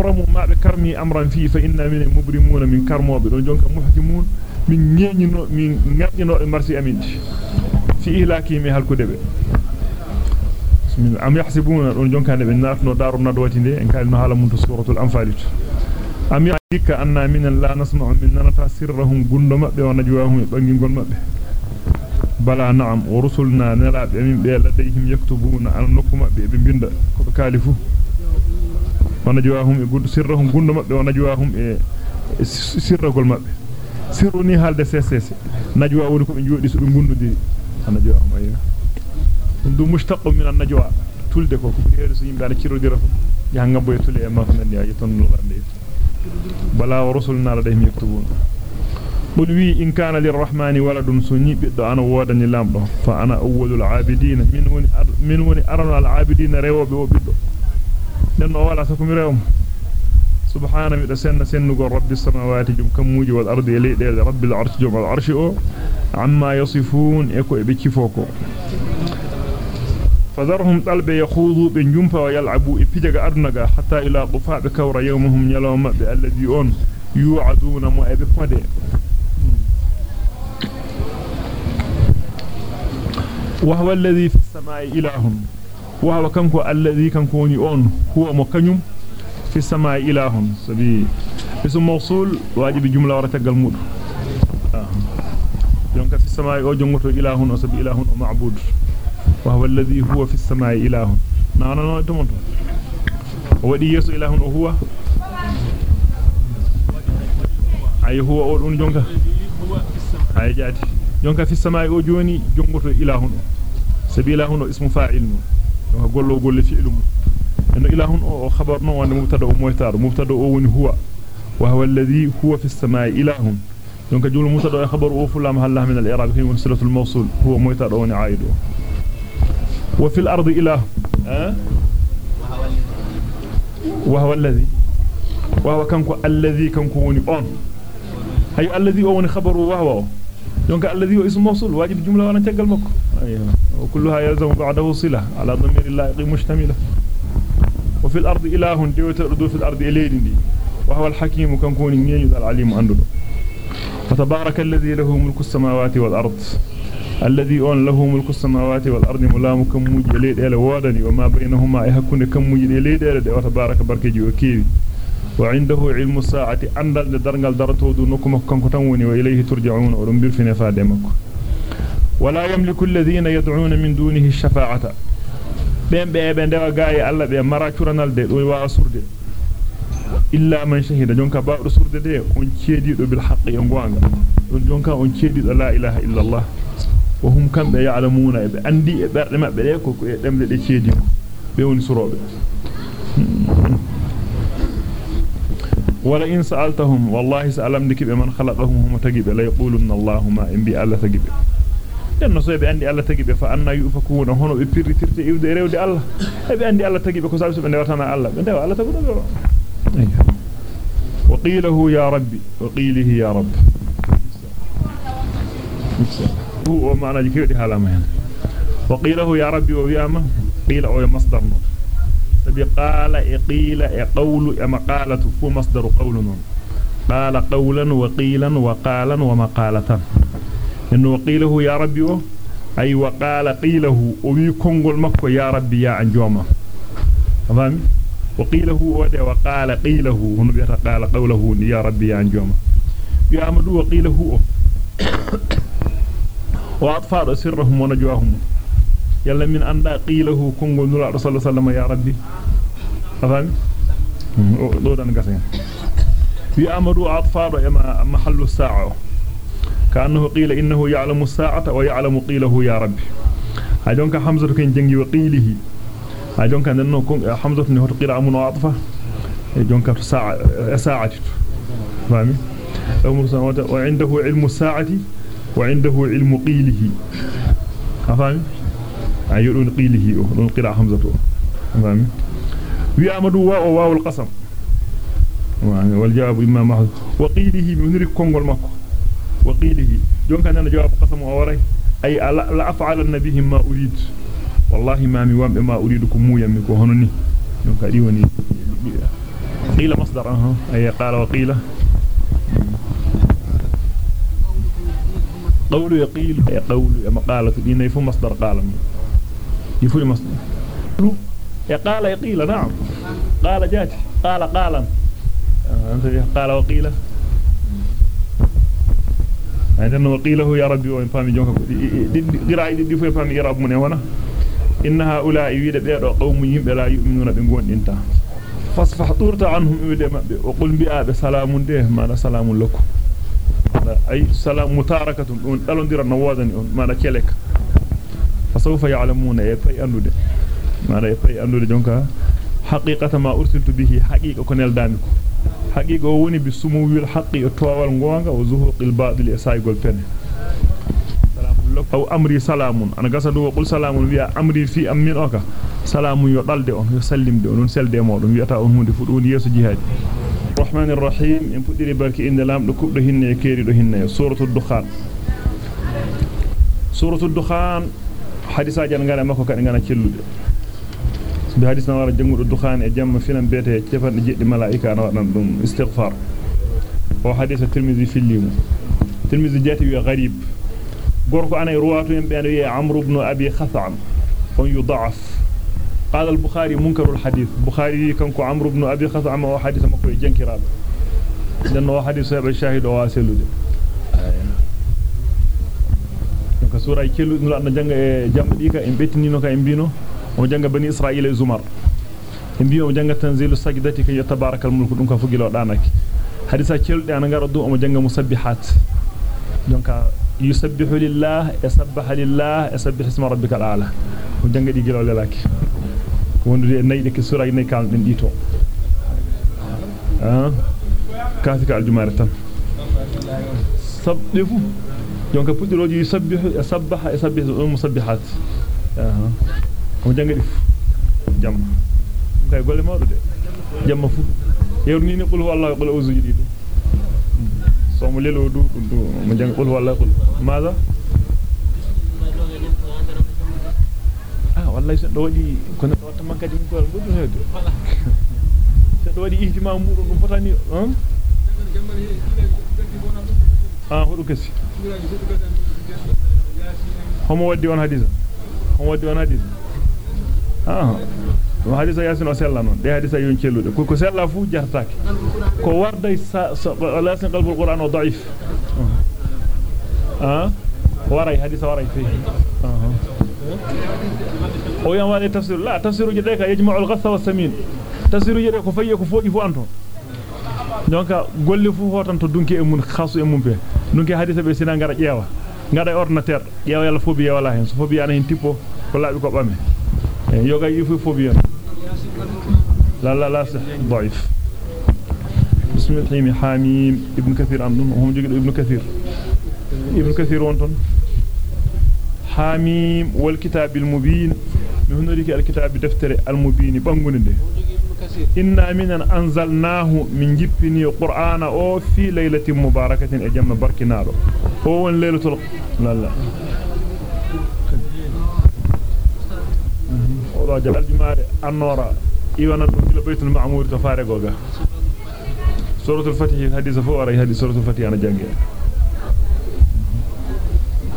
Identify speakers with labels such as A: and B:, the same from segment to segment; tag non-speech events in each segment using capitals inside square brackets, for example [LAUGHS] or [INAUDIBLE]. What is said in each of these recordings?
A: أبرموا ما بكرمي أمرا فيه فإن من المبرمون من كرموا بدون جنك محكمون من نينو من نينو المرسي أمين في إهلاكي من هالكدب بسم الله أم يحسبون أن جنك نبي النار دار الندوة دي إن كان هذا من سورة الأنفال أم يعدك أن من لا نسمع من ننفى سرهم قلنا مأبي ونجواهم يبنجين قلنا مأبي بلا نعم ورسلنا نلعب أمين بي لديهم يكتبون على النقم مأبي بمبندا كالفو e e sirragol mabbe sirru ni halde sesese najwa woni ko be jodi so be gundudiri najwahum ayya dum du mushtaqu min an-najwa tulde ko ko heedo so yimbe ana cirodira fu janga boye tule e ma ko nandi ayi ton lugande bala wa rusulna ladayhim yaktubuna قل وي إن كان للرحمن ولد سني بدو أنا وودني لامدو فأنا أول العابدين من وني من لأنه ولا سكم ريوم سبحانه من سن سن رب السماوات جم كموجي والأرض يلي رب العرش جم العرش عما يصفون إكو إبكي فوكو فذرهم طلب يخوضوا بنجمبا ويلعبوا إبجاق أرنغا حتى إلى قفاء بكور يومهم يلوم الذي أون يوعدون مؤبي فده وهو الذي في السماء إله. وهو كمكو الذي كان كوني أون هو مكنيم في السماء إله سبي اسم موصول واجب جملة ورتقل مود آه. يونك في السماء أو جمعة إله وسبي إله ومعبود وهو الذي هو في السماء إله نعم نعم ودي يسو إله وهو أي هو أول جونك أي جاتي jonka? Fi samaa'i o joni jongoto ilahun sabi ilahun ismu no gollo golle fi'lu en ilahun o khabar no wonde mubtada o moytaado mubtada o woni huwa wa huwa alladhi huwa fi samaa'i ilahun jonka jumla mubtada o khabar o fulam halla min al-i'rab fi silatu al-mawsul huwa moytaado woni aidu wa fil ardi ilah wa huwa alladhi wa huwa kanku alladhi kanku woni on ay alladhi o woni khabaru wa huwa دونك الذي هو اسم موصول واجب جملة وأنا تقل مكو. أيوة. وكلها يلزم بعده صلة على ضمير اللائق مشتملة. وفي الأرض إله ديوت الأرض في الأرض إليه دي. وهو الحكيم كان كون ينيد العليم عنده فتبارك الذي له ملك السماوات والأرض. الذي أون له ملك السماوات والأرض ملام كم موجي ليد إلى وادني. وما بينهما إهكون كم موجي ليد إلى وتبارك بركجي وكيوي وعنده علم الساعة. أندل لدرنجل درتو دونكم كنكتنوني وإليه ترجعون. أرنبير في نفا دمك ولا يملك الذين يدعون من دونه الشفاعة. بين بين دوا قاية الله بين مراتورا نالده ويواء سرده إلا من شهد. جنكا باقر سرده دي. انتشيديد بالحق ينقوان جنكا انتشيديد لا إله إلا الله. وهم كم يعلمون. عندي برمى بليكو يتملي لتشيديد بيون سرابه ولا إن سألتهم والله سألمنك بمن خلقهم هم تجيب لا يقولون الله ما إن بي الله تجيب لأنه سيب أندي الله تجيب فأنا يؤفكون هنا ببير ترت يود يرود الله أبي أندي الله تجيب كسابس من دوتنا الله من الله تقول وقيله يا ربي وقيله يا رب هو معنى ذكر هذا ما وقيله يا ربي وياما قيل أو مصدر نور سبي قال إقيل إقول مقالة فو مصدر قول؟ قال قولا وقيلا وقالا ومقالة إنه وقيله يا ربي أي وقال قيله ومي كونغول مكو يا ربي يا أنجوما فهمي وقيله ودي وقال قيله هنا بيتا قال قوله يا ربي يا أنجوما يا أمدو وقيله وأطفال سرهم ونجواهم. Yalla min anda qilahu kongol nura rasul sallallahu ya rabbi afami do dan gasen fi amru atfar ma mahallu sa'a كأنه قيل إنه يعلم الساعة ويعلم قيله يا ربي. هاجونك حمزة كان جنگي وقيله. هاجونك حمزة ني هوت قيل امن عطفه جونك ساعة. ساعة. فاهمي وعنده علم الساعة وعنده علم قيله. فاهمي ayudun qilihi o don qira hamzatu fami wi amadu wa wa wal qasam wal jawab imma mahd wa qilihi min rik kongol makko wa qilihi jonka nan jawab qasam o waray ay la af'ala nabihim ma urid wallahi ma mi wambe ma uridu ko muyam ko hononi jonka di woni قيل مصدر آه اي قال وقيل قول يقيل قول مقالة دين يفهم مصدر قال يفهم مصدر قال يقيل نعم. قال جات قال قالا. قال وقيل. عندنا وقيله يا ربي وإن فامي جونك. قراء دي فو فامي يراب من وأنا إن هؤلاء ييد بيدو قوم يمبه لا يؤمنون بغوندinta fasfah turta anhum wiide mabbe o qul bi'abe salamun de mana salamun lakum ay salam mutarakatun don dalondira no فسوف يعلمون يبقي أنود معنى يبقي اندودي جنكا حقيقة ما أرسلت به حقيقة كنال دامكو حقيقة ووني بسمو الحق يتواول نغوانك وزهوق الباد لإساي قلبين أو أمري سلام أنا قصد وقل سلام ويا أمري في أمين أكا سلام يطلد ويسلم ونسل ديمور ويأتاهم هون دفلون يسو جهاد. الرحمن الرحيم. إن فتري بارك إن لام لكب رهن يكيري رهن سورة الدخان. سورة الدخان en fuddiri barki inde lamdo kubdo hinne e keerido hinne suratul dukhan suratul dukhan hadisa jan ngana makko kadi ngana cellude bi hadis na wara jangudo dukhan e jamma finan bete cefande jeddi malaika na wadan dum istighfar o hadisa tirmizi fillimu tirmizi jati wi gharib gorko anay ruwatu en be wi amr ibn abi khatham on yudaf قال البخاري منكر الحديث بخاري كان كو عمرو بن ابي خثعم أو حديث مكو جنكراد لأنه حديث سبب الشاهد واسلود sura kelu no anda janga e jamma dika en bettinino ka en bino o janga bani israila e zumar en biyo o janga tanzilu sajdati ka yatabarakal mulku dum ka fugilo danaki hadisa kelde an ngara dum o janga musabbihat donc yusabbihu lillah yasabbahu lillah yasabbih isma rabbikal a'la o janga di gilo lelaki wondude nayde ke sura ne kal den dito ah kaati ka aljumaare tan sabbihu jonka pudiroji yusabbihu yasabbaha yasabbihu musabbihat ah ko jangadi jamma kay golle mawdo de jamma fu yewni ni qul wallahu qul uzuji dido so mo lelo du mo jang qul wallahu qul maza wallahi so do wadi ko ne watta man kadi ko goddo heedo so do wadi ihtima mudum dum fotani on ah hodo kasi هم ودي وان حديثا هم ودي وان حديثا آه هو حديثا ياسين وسلا نون دي حديثا يون تشلو دي كوكو سلا فو جارتاك كو ورد ياسين قلب القران ضعيف آه وراي حديثا وراي فيه آه هو يوان التفسير لا تفسير جديك يجمع الغث والسمين تفسير جديك فيك فوجي فو انتو دونك غولي فو هوتان تو دونكي امون خاصو امون بيه dunki hadisa be sina ngara jeewa ngada ordinateur jeewa yalla fobi e wala hen so fobi ana hen tipo ko labi ko bame e yoga yifu fobi en la la la ضعيف بسم الله حميم ابن كثير عندهم هم جيد ابن كثير ابن كثير وانتون حميم والكتاب المبين من هنالك الكتاب دفتر المبين بانغونده إنا من أنزلناه من جبني قرآن أو في ليلة مباركة أجمع بركنارو هو ليلة. لا لا. والله جل الجمار النورا إيوانا إلى بيت المعمور تفارقوغا سورة الفتح حديث فوري هذه سورة الفتح أنا جانجي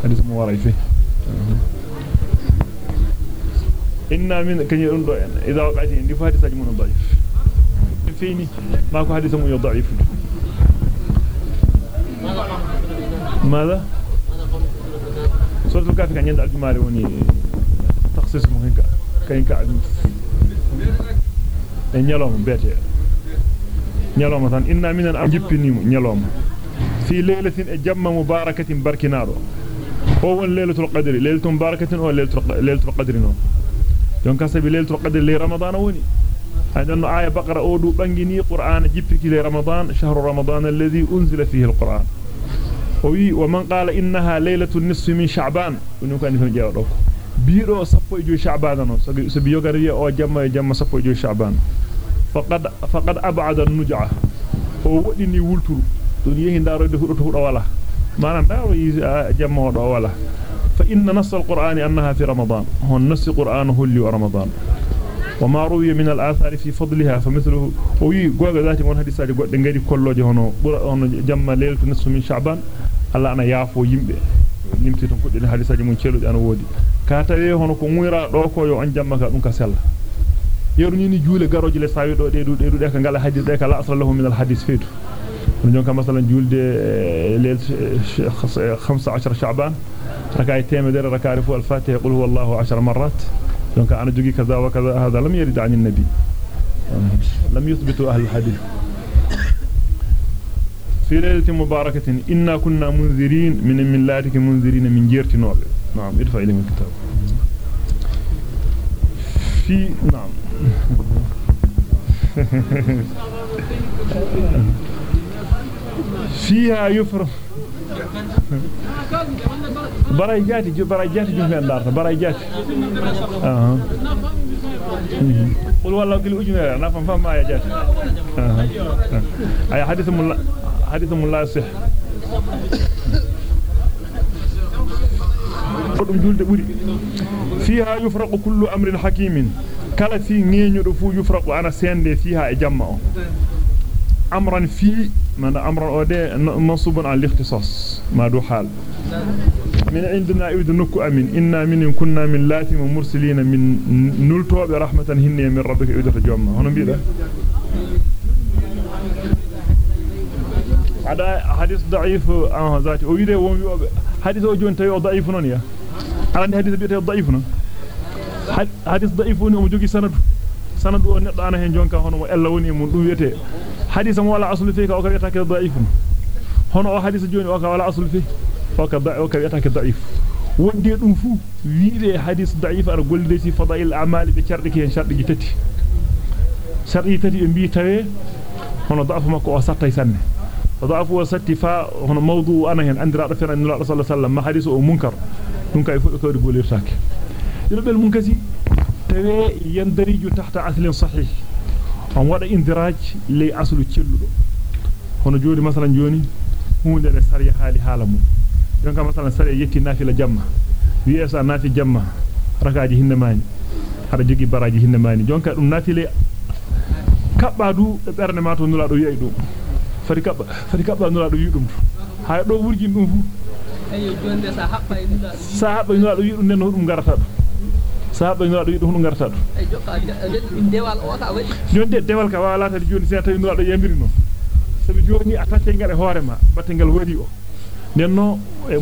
A: حديث مواري فيه. إنا من كن يرون إذا وقعت عندي فهذا سجمون ضعيف فيني ماكو حديث من ضعيف ماذا سورة الكافي كان يندع الجماري وني تخصيص مهنك كان كعلم نيالوم بيتي نيالوم مثلا إنا من الأجبني نيالوم في ليلة جمع مباركة بركنارو هو ليلة القدر ليلة مباركة أو ليلة القدر نو donc sabi leltul qadr li ramadan woni adan aya baqara o du bangini qur'an jippiki li ramadan shahru ramadan alladhi unzila fihi alquran o wi wa man qala innaha laylatu nisfi min sha'ban woni ko andi jeewa do biido sappo e sha'ban non sabi yogar wi o jamma e jamma sappo e sha'ban faqad faqad ab'ada an-nuj'a o wodini wulturu don yehi darode hudo to hudo wala manan daro jamma do wala فإن نص القرآن أنها في رمضان. هو النص القرآن هلي رمضان. وما روي من الآثار في فضلها فمثله وي قوة ذاتي من هذه ساجة قوة دنجري كل جمع ليلة نصف من شعبان. ألا أنا يعفو يمبئ نمتيتم قد إن هذه ساجة من شلو جانو ودي كاتبه إيه هنو كميرا روكو يو أن جمع قد نكا سيلا. يرنيني جولة غروج لساوي دو دو دو دو دو دو دو دو دو دو من الحديث فيتو. نجون كمثلا جولة آه، ليلة آه، 15 شعبان. ركعة تيمدر ركعة رفو الفاتحة يقول هو الله عشر مرات. دونك أنا جوجي كذا وكذا هذا لم يرد عن النبي. لم يثبت أهل الحديث. في ليلة مباركة إنا كنا منذرين من ملاتك منذرين من جيرت نوب. نعم ادفع إلي من الكتاب. في نعم. [LAUGHS] فيها يفرق baray jaati jo baray jaati jum fen darta baray jaati aha qul wallahu gil ujuna na fam fam jaati aha ay hadith mulla hadith mulla sih dum julde buri fiha yufraqu kullu amrin hakimin kala fi ngeñudo fu yufraqu ana sende fiha e jamma o amran fi من أمر أودي منصوب على الاختصاص. ما دو حال. من عندنا يود نكو أمين. إنا من كنا من لاتم ومرسلين من نلتو برحمة هنية من ربك يود تجمع. هنا بيدا هذا حديث ضعيف. آه ذاتي. أو يده وم حديث أو جون تاي ضعيف نون يا. على حديث بيته ضعيف نون حديث ضعيف نون مو جوغي سند سند أو ندو أنا هن جونكا hono mo ella حديث ما ولا أصل فيه كأوكر يتأكد ضعيف. هنا حديث جوني أوكر ولا أصل فيه فأوكر ضع أوكر يتأكد ضعيف. ودي نفوا فيه حديث ضعيف أرجل ليس فضائل أعمال بشرك ينشر جتتي شر جتتي أم بيته هنا ضعف ما كأسرت يسنه ضعف وسرت فا هنا موضوع أنا هنا عند رأي رسول الله صلى الله عليه وسلم حديث ومنكر نكا يفوت أوكر يقول يرتاك يلبي المنكسي تري يندرج تحت أصل صحيح. On wada indiraj ley aslu celludo hono joni masalan joni hunde ne sari hali hala mum jonka masalan sari yetti nafila jamma wi'esa nafi jamma rakaaji hinne mani hada jogi baraji hinne mani jonka dum nafile kabba du e berne ma to nula do yi'ay dum fari kabba fari kabba nula do yi dum hay do wurjin dum fu
B: ayo jonde sa habba e nula
A: sa habba nula do yi dum nen dum garata do sahaba no do yidu hunu garta do
B: ay jokka dewal o ka wadi
A: jonde dewal ka wala ta joni se tawi no do yambiri no sabi joni atacce ngare hoore ma batengal wadi o nenno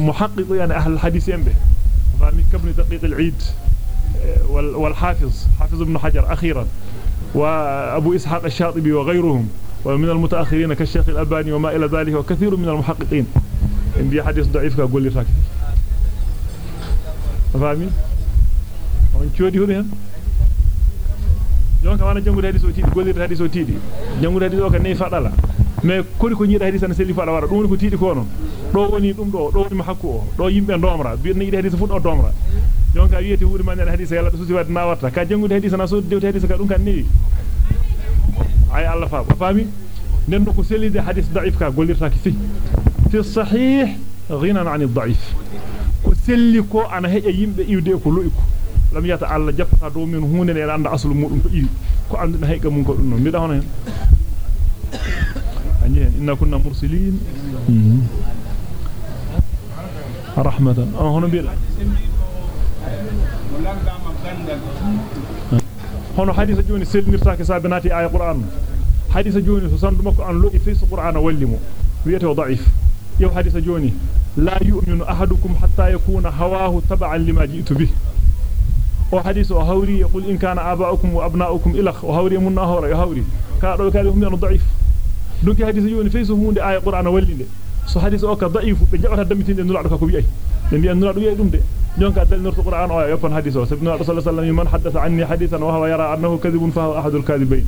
A: muhaqqiq yani ahl hadith embe fami kabni daqiq al-eid wal wal hafiz hafiz ibn hajar akhiran وابو اسحاق الشاطبي وغيرهم ومن المتاخرين كالشيخ الالباني وما إلى ذلك وكثير من المحققين ان بي حديث ضعيف كقول لك فاهمين on ciodi hube hen jonka wana jangude hadith o tiidi gollirde hadith o tiidi jangude hadith o ka nei fadala mais kori ko nyiida hadith an seli fada wara dum ko tiidi ko non do woni dum do do woni ma hakku o do yimbe domra bi ne yidi hadith fu do domra jonka wiete huuri man hadith yalla susi wadde na warta ka jangude hadith na so dewte hadith ka dum kan newi ay alla fa fami nen ko selide hadith da'if ka gollirta ki fi fi sahih ghinan 'an ad-da'if ko selli ko ana heje yimbe iwde ko loiko lam yata alla jappata do min hunde ne anda aslu mudum ko iwi ko andina hayga mun ko dum non mi da hono hen anji hen inna kunna mursilin rahmatan ah hono biila hono hadisa joni selnirtaake sabinati aya qur'an hadisa joni so sandu makko an lodi fi qur'ana wallimo wiyete da'if yow hadisa joni la yu'minu ahadukum hatta yakuna hawahu tab'an lima ji'tu bihi وحديث أهوري يقول إن كان آباءكم وأبناءكم إلخ أهوري من أهوري أهوري كأنه كان لهم يعني ضعيف دونك حديث يوني فيسو هون دي آية قرآن ولين دي سو حديث أوكا ضعيف بجعور هدام تين دي نلعب كاكو بيأي لن ينرى رؤيا دم دي دونك أدل نرس قرآن آية يفن حديث أوكا سبنا رسول الله صلى الله عليه وسلم حدث عني حديثا وهو يرى أنه كذب فهو أحد الكاذبين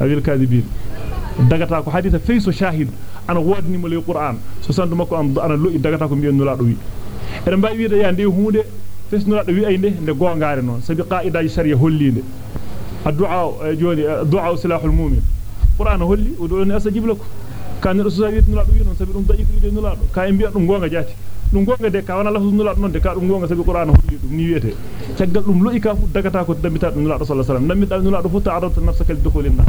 A: أبي الكاذبين دغتاكو حديث فيسو شاهد أنا وادني ملي قرآن سو سندمكو أنا لؤي دغتاكو بيأن نلعب وي Eren bayi wiida yaande هو fesnuraado wi ay nde nde gongaare non sabi qa'idaaji sharia hollinde addu'a joni du'a silahul mu'min qur'an holli ud'uni astajib lakum kan rasul sallallahu alaihi wasallam sabi dum da'ifu ide nulaado ka en bi'a dum gonga jati dum gonga de ka wana lafzu nula non de ka dum gonga sabi qur'an holli dum ni wiete caggal dum lo'i ka fu dagata ko dambita dum nula sallallahu alaihi wasallam nammi dal nula do fu ta'arrata nafsaka li dukhulin nar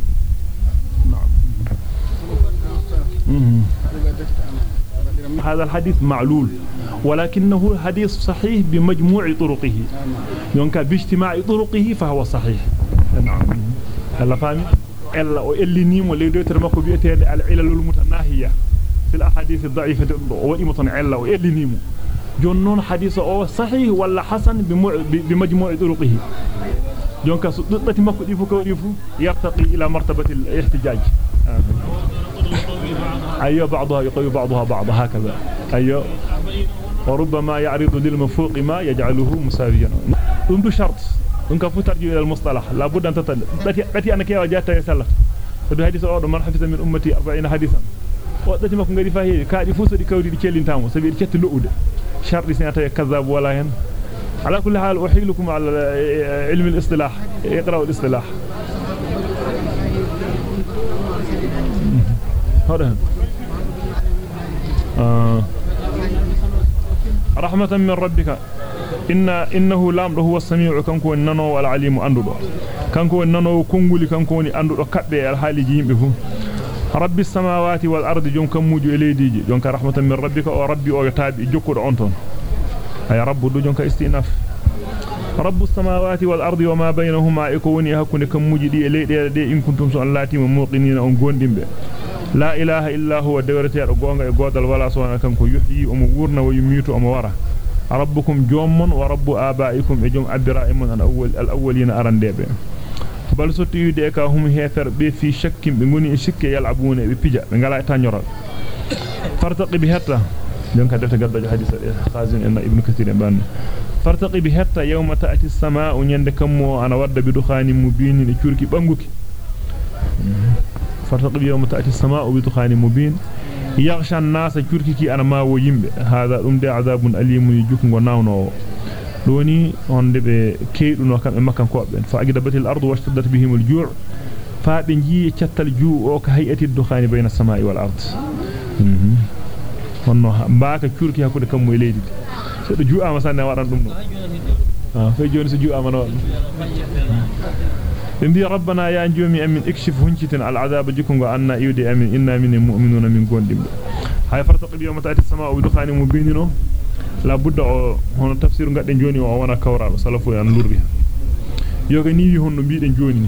A: هذا الحديث معلول ولكنه حديث صحيح بمجموع طرقه. يونكا باجتماع طرقه فهو صحيح. نعم. هلا فاهمي إلا أو النيمو لي دوتر مكو بيتede العلل المتناهية في الأحاديث الضعيفة ودي متن علا أو النيمو جنون حديث أو صحيح ولا حسن بمجموع طرقه. جونكا سدتي مكو دي فكو دي فو يرتقي إلى مرتبة الاحتجاج. أيوه بعضها يقوي بعضها بعض هكذا. أيوه. وربما يعرض للمنفوق ما يجعله مساويا. ثم بشرط إن كف إلى المصطلح لا بد أن تتل بتي أنا يا جاءت يسلا هذا حديث اود من حفظ من أمتي 40 حديثا. ودتي ما كنغري فاهي كادي فوسدي كودي تشيلين تامو سبي تشت لوود شرط سنتا كذاب ولا هن على كل حال أحيلكم على علم الاصطلاح. اقرأوا الاصطلاح. هذا رحمة من ربك. إن إنه لام هو السميع كنكو ننو والعليم أندو كنكو ننو كنغولي كنكو أندو كبه الحالي جيم بفو. رب السماوات والأرض جون كموجو إليدي جون رحمة من ربك أو ربي أو يتابي جوكو أنتون أي رب دو جون استئناف. رب السماوات والأرض وما بينهما إكوني هكوني كموجي دي إليدي دي إن كنتم سؤالاتي وموقنين أو قوندين به لا إله إلا هو دورتي أقوانك إقوادل ولا سوانا كنكو يحيي أمورنا ويميت أمورا ربكم جوم ورب آبائكم إجوم أبرائمون الأول الأولين أرنديب بل ستي يديكا هم هيفر بي في شك بنغني شك يلعبون ببجا بنغلاء تانيور فارتقي بهتا لنك درت قد بجو حديث خازن إن ابن كثير بان فارتقي بهتا يوم تأتي السماء ونيندكم وأنا ورد بدخان مبين لكوركي بانكوكي فارتقب يوم تأتي السماء بدخان مبين. يغشى الناس كركيكي أنا ما ويم هذا أم دي عذاب أليم يجوكم وناونا لوني هون دي بكيل ونوكام مكان كواب فأقدبت الأرض واشتدت بهم الجوع. فبنجي يتشت الجوع كهيئة الدخان بين السماء والأرض. هون باك كركي هكو دكم ويليد. سيدو جوع مسانا واران دمنا. آه، سجوع منوال بي ربنا يا انجومي أمين اكشف هنجتن العذاب جيكونغو أنا يودي أمين. إنا من المؤمنون من قوندي هاي فرتق اليوم تأتي السماء ودخاني مبينينو. لابد هنا تفسير قد انجوني وأنا كورا أن يان لوري يوغي نيوي هنو بيد انجوني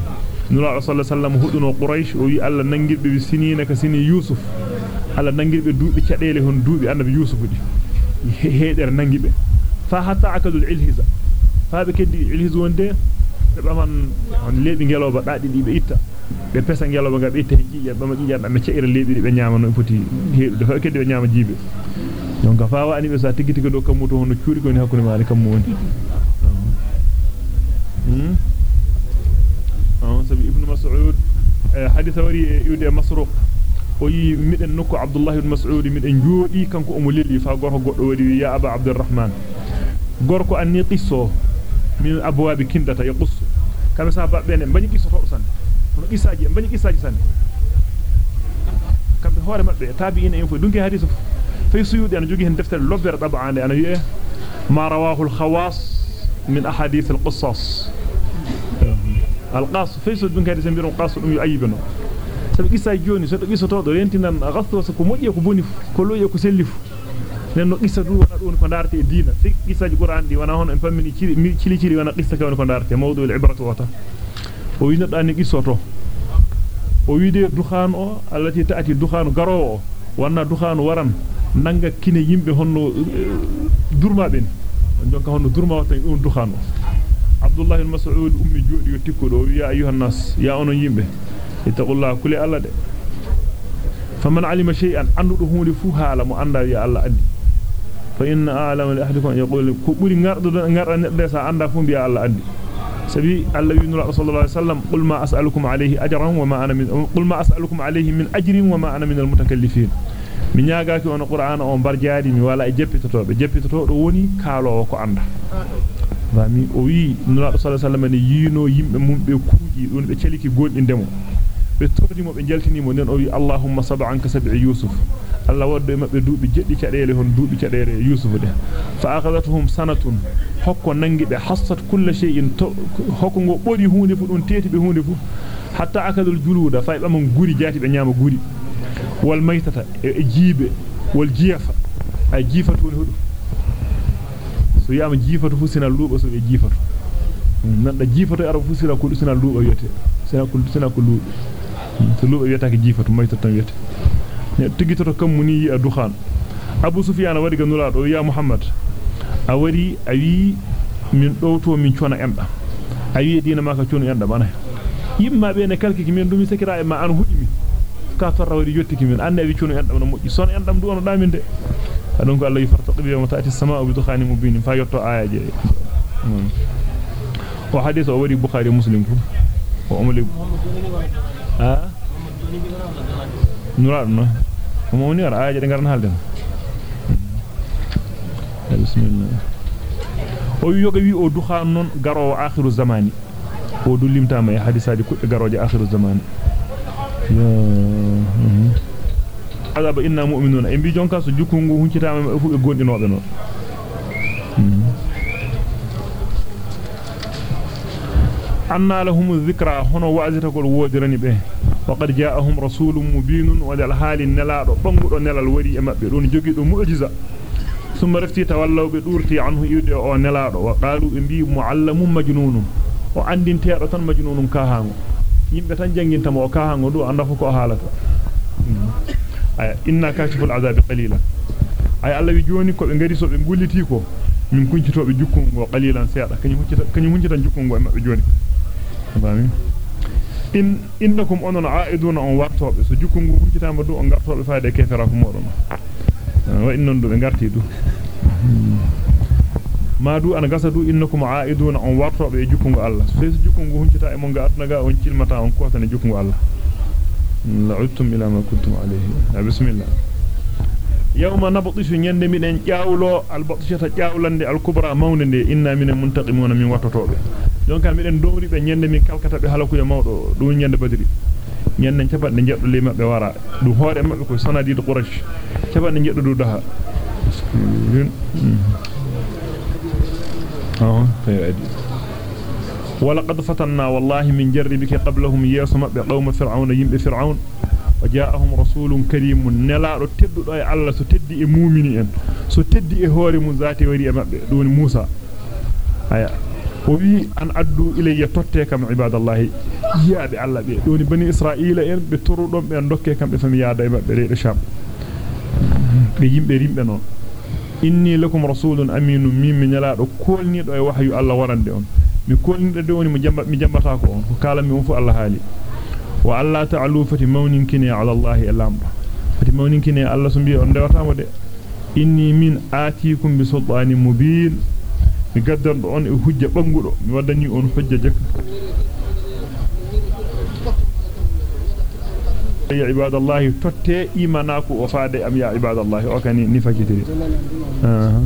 A: نرى صلى الله سلم هدنو قريش وي ألا ننجر بسنين كسيني يوسف. ألا ننجر بدوء بشأي لهن دوء بأنب يوسف هيدر ننجر فهتا عكدو العلهزة. فهذا كده العلهزة وانده؟ Be baman on lebi ngeloba daadi di be itta be pesa ngeloba ga be itta jiya bama jiya be ceira lebi di be nyaama no foti heedu fa keddi be nyaama jibe donc fa wa ani be sa tigiti ko do kamuto hono cuuri ko ni hakkunde maani kam woni hmm ah sabi ibn mas'ud hadith wari yude masruq o yi miden nokko abdullah ibn mas'ud miden joodi kanko o mo leli fa gorko goddo wadi ya aba abdurrahman gorko anni qisso min abwaabi kindata yaqus kambe sa babbe ne bani qisso to san hono qissaji bani qissaji san kambe hoore mabbe tabi'ina en fo dunki hadith fay suyudi ana jogi hen deftere lobbere dab'ande ana wi'e ma rawahu al-khawas min ahadith al-qissas al-qas fay suyudi dunki hadith mbiro qas dum yu'ayyibno sabi qissa joni so to do rentinan gasto so ko moddi ko boni ko loye ko sellifu nenno qissa du wana don ko darate e diina fi qissaji qur'an di wana hono en pammini cili cili cili wana qissa ka wana ko darate mawdu al-ibratu wata o wi neddo ani qissa to o wiide dukhan o allati taati dukhan garowo wanna dukhan waran nanga kine yimbe honno durma ben jonka honno durma wata dum dukhan o abdullah ibn mas'ud ummi jodi yo tikkudo ya ayuhan nas ya onon yimbe ittaqullah kulli alla de faman alima shay'an andu hunde fu haala mo anda ya alla andi nedde sa anda fu biya alla andi sabi alla wi nura sallallahu alaihi wasallam qul ma as'alukum alayhi ajran wa ma ana min qul ma as'alukum alayhi min ajrin wa ma ana min almutakallifin mi nyaagaaki on qur'ana on barjaadi mi wala e jeppitotobe jeppitotodo woni kaalowo ko anda fami o wi nura sallallahu alaihi wasallam ne yino yimbe mum be kuuji don be celiki gondindemo be tordimo be jaltinimo nen o wi allahumma sab'anka sab'i yusuf Allah waddo mabbe duubi jeddi cadele hon duubi cadele Yusuf de fa akhadathum sanatun hokko nangibe hassat kullu shay'in hokko go bodi hunde fu don teti be hunde fu hatta akadul juluda fay bamam guri jati be nyama guri wal maytata e jibe wal jiafa ay jifatu hudu so yama jifatu fu sina luuba so be jifatu nanda jifatu arab fu sina ko sina luuba yete sina ko sina luuba to luuba wiyata ke jifatu maytata tan ne tigitoto kam muni a dukhan abu sufyan wadi ga nulaado ya muhammad a wari a wi min dowto min cona emda a wi dina maka conu emda bana yimma be ne kalki min dumi sekira e ma an hudimi ka torra wadi yottiki min anne wi conu emda moji son endam du ono daminde adon ko Allah yifarta bi yawma ta'ti as-samaa'u bi dukhanin mubin fa yotto ayaje wa hadith o wadi bukhari muslim fu o umli ha nuraad no mo woni ara ayaje de ngaran halden bismillah o yoga wi o dukhan non garowo akhiru zamani o du limtama e hadisaaji kudde garoje akhiru zamani ya azaba inna mu'minuna e bi jonka so jukungu huncitama fu be gondinobe non anna lahum dhikra hono wa'zita kol wodirani be وقد جاءهم رسول مبين وللحال النلال بمقر نلال وري مأبرون جوجد مؤجزة. ثم رفتي تولوا بدورتي عنه يدعو نلال وقالوا إنبي معلم مجنون. وعند انتئرة مجنون كاهان يمتن جنجين تمو كاهان ودو أنفك أهالك إنا كاشف العذاب قليلا. أي الله يجوني كو انجريسو بنقولتيكو من كنت تو بجكم وقليلا سيادة. كنت تنجكم وما بجوني أمامين in innakum onon aiduna on wartobe so jukkungo huncitama do on gartobe faade kefera ko modon wa innon do be garti du madu ana gasa du innakum aiduna on wartobe e jukkungo Allah so jukkungo huncita e mo ngadna ga on cilmata on ko tan jukkungo Allah la'udtum ila ma kuntum alayhi bismillah albatshata jaawlande alkubra mawnde inna min muntaqimuna min watotobe donc miden dowri be nyande min kalkata be halaku e mawdo dum nyande badri nyande cabande jeddo le mabbe wara dum hoore mabbe ko sanadi do quraish cabande jeddo du daha ah fayadi ولقد فتنا والله من جربك قبلهم ياسم بقوم فرعون يم فرعون وجاءهم رسول كريم نلا دو تدو دو الله سو تدي اي مؤمني ان. سو تدي اي هوري مو ذاتي وري امبه دون موسى. هيا. وبي أن أدو إلي توتي كم عباد الله. يابي الله بي. دون بني إسرائيل إن بترو دوم بي دوكي كم فمي يا دايما بري دشام بي يمبه ريمبه نون inni lakum rasulun aminun mimmi nyalaado kolnido e wahyu alla warande on mi kolnido de woni mi jamba mi jambata ko on ko kala mi on fu alla halii wa alla ta'alu fati mawninkini ala Allah lamdo fati mawninkini Allah so bi'i on dewatamo de inni min atikum bi sultanin mubin mi gaddan on e hujja bangudo mi waddani on hujja jak ya ibadallahi totte imanaku o faade am ya ibadallahi o kani ni fakitiri aha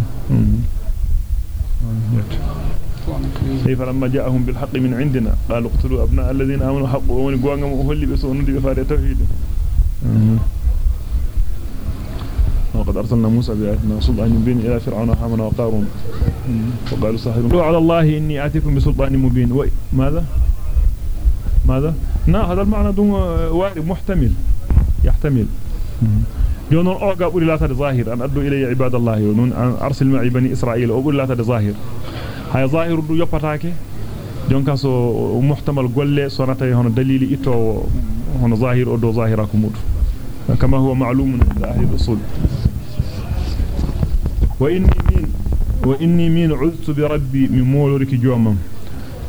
A: كيف لما جاءهم بالحق من عندنا؟ قالوا اقتلوا أبناء الذين آمنوا حق ومن قوانهم وهل بسوء ندي بفارة توحيد. وقد أرسلنا موسى بآياتنا سلطان مبين إلى فرعون وحامنا وقارون. وقالوا ساحرون على الله إني آتيكم بسلطان مبين. ماذا؟ ماذا؟ نا هذا المعنى دون وارد محتمل. يحتمل. جونون أوغا بوري لا ظاهر. أن ادو إلي عباد الله. ونون أرسل معي بني إسرائيل. أو بوري لا ظاهر. Hay zahiru du yoppataake jonka so muhtamal golle sonata hono dalili ito hono zahir o do zahira ko mudu kama huwa ma'lumun inda ahli usul wa inni min wa inni min uztu bi rabbi min moloriki jomam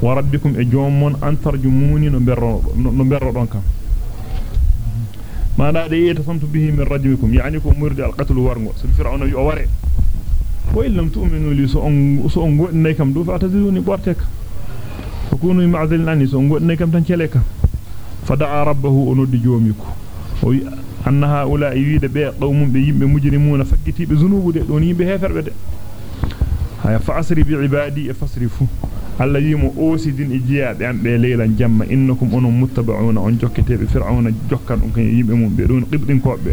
A: wa rabbikum e jommon an tarjumuni no berro no berro don kam mana de yeta bihi min rajmikum yani ko murdi al qatl wargo so fir'auna wi o ware وإن لم تؤمنوا لي سأنقوا إنيكم دو فأتذلوني بورتك فكونوا معذلين عني سأنقوا إنيكم تنشلك فدعا ربه أنود جوميكو أن هؤلاء يريد بي قوم بيم بمجرمون فكتي بذنوب دي دوني بهفر بدي هيا فأسري بعبادي فاسرفوا الذين أوسدين إجياب عن بليلا جمع. إنكم أنهم متبعون. عن جوكتي بفرعون جوكا أنكم يبئمون بدون قبض كوبي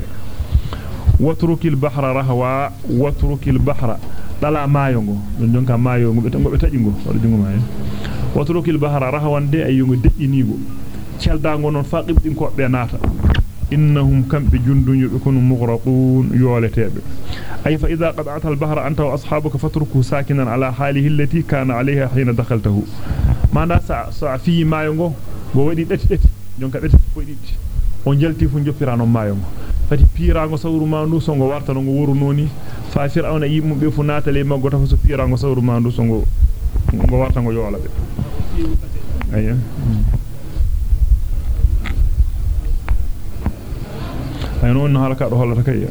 A: watrukil bahra rahwa watrukil bahra dala maayo ngo don jonka maayo ngo be tango be taji ngo wala jungo maayo watrukil bahra rahwan de ay yungo de'inigo celdango non faqibdin ko be naata innahum kambe junduñu be kono mughraqun yoletebe ay fa idha qad'ata al-bahra anta wa ashabuka fatruku sakinan ala halihi allati kana alayha hina dakhaltahu manda sa sa fi maayo ngo go wadi dati dati jonka dati ko didi on jalti fu joppirano maayo ngo fati pirango sawru mandu songo warta no ngo woru noni fa fir'auna yimmu be fu natale maggo tafa so pirango sawru mandu songo ngo warta ngo yola be ayya ay non halaka do hollata kay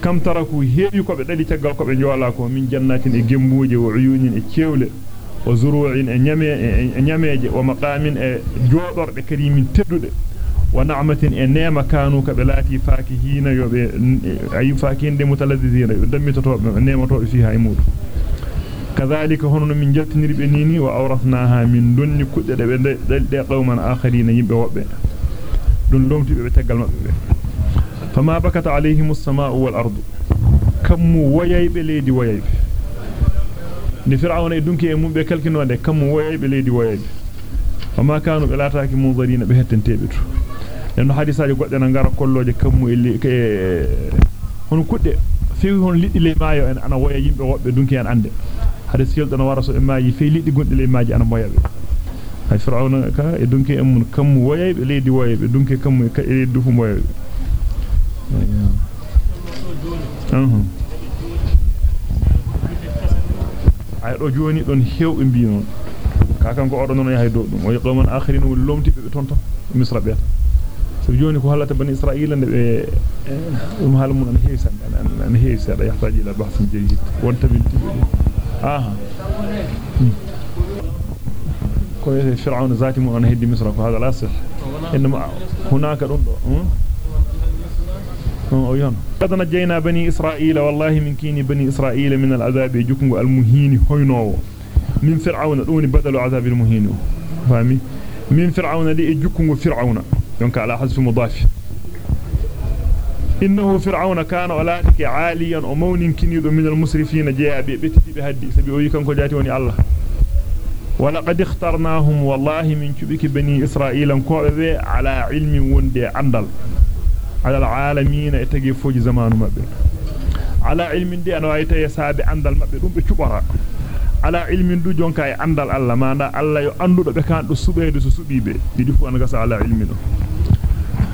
A: kam taraku heewi ko be dadi tagal ko be jola ko min jannatin e gembuuje wa uyunin e cewle wa zuru'in e nyame e nyameje wa maqamin e jodorde karimin teddude e neema kanu ka be lati fakihina yobe ayi fakinde mutalazzizina dammitotobe neematobe fiha e mudu كذلك هنن من جلتنير بنيني وأورثناها من دون بده قوما آخرين يبه وبه دون لومتي تغال مبه فما بكت عليهم السماء والأرض كم وياي بليدي وياي ni fir'auna e dunki e mum be kalkinode kam woyay be leedi woyay fama kanu be lataaki munzarina be hettentebe to en hadisaaji godde na ngara kolloje kammu e hono kudde fewi hon liddi le maayo en ana woya yimbe wobbe dunki en ande hade siyol dana wara so e maaji fe liddi gondi le maaji ana moyabe hay fir'auna ka e dunki e mun kammu woyay be leedi woyay be dunki kammu e leedi dufu moyabe ay do joni don hewbe mbi non ka kanko odo non yahay do dum o yaqoman akhirin wal lomti be ton ton misra be سجونك هلا تبني إسرائيل أن إيه، إيه، المهلمون أنهيسا أنهيسا لا يحتاج إلى بحث جيد. وانت بنتبه آه. كويس فرعون ذاتي من هيدي مصر وهذا لا صح إنما هناك أيام قد نجينا بني إسرائيل والله من كيني بني إسرائيل من العذاب يجكم المهين هينو. من فرعون أوني بدل عذاب المهين. فهمي من فرعون لي يجكم فرعون. دونك على حذف مضاف إنه فرعون كان ولاتك عاليا ومون كنيد من المسرفين جاء بيتي بهدي. سبي ويكم كجاتي وني الله. ولقد اخترناهم والله من كبك بني إسرائيل كوبه على علم وندي عندل. على العالمين اتجي فوج زمان مبه على علم دي أنا وايتا يسابي be cubara ala ilmin du jonka e andal Allah manda Allah yo andudo be kan do subeede so subibe didi fu an gasa ala ilmin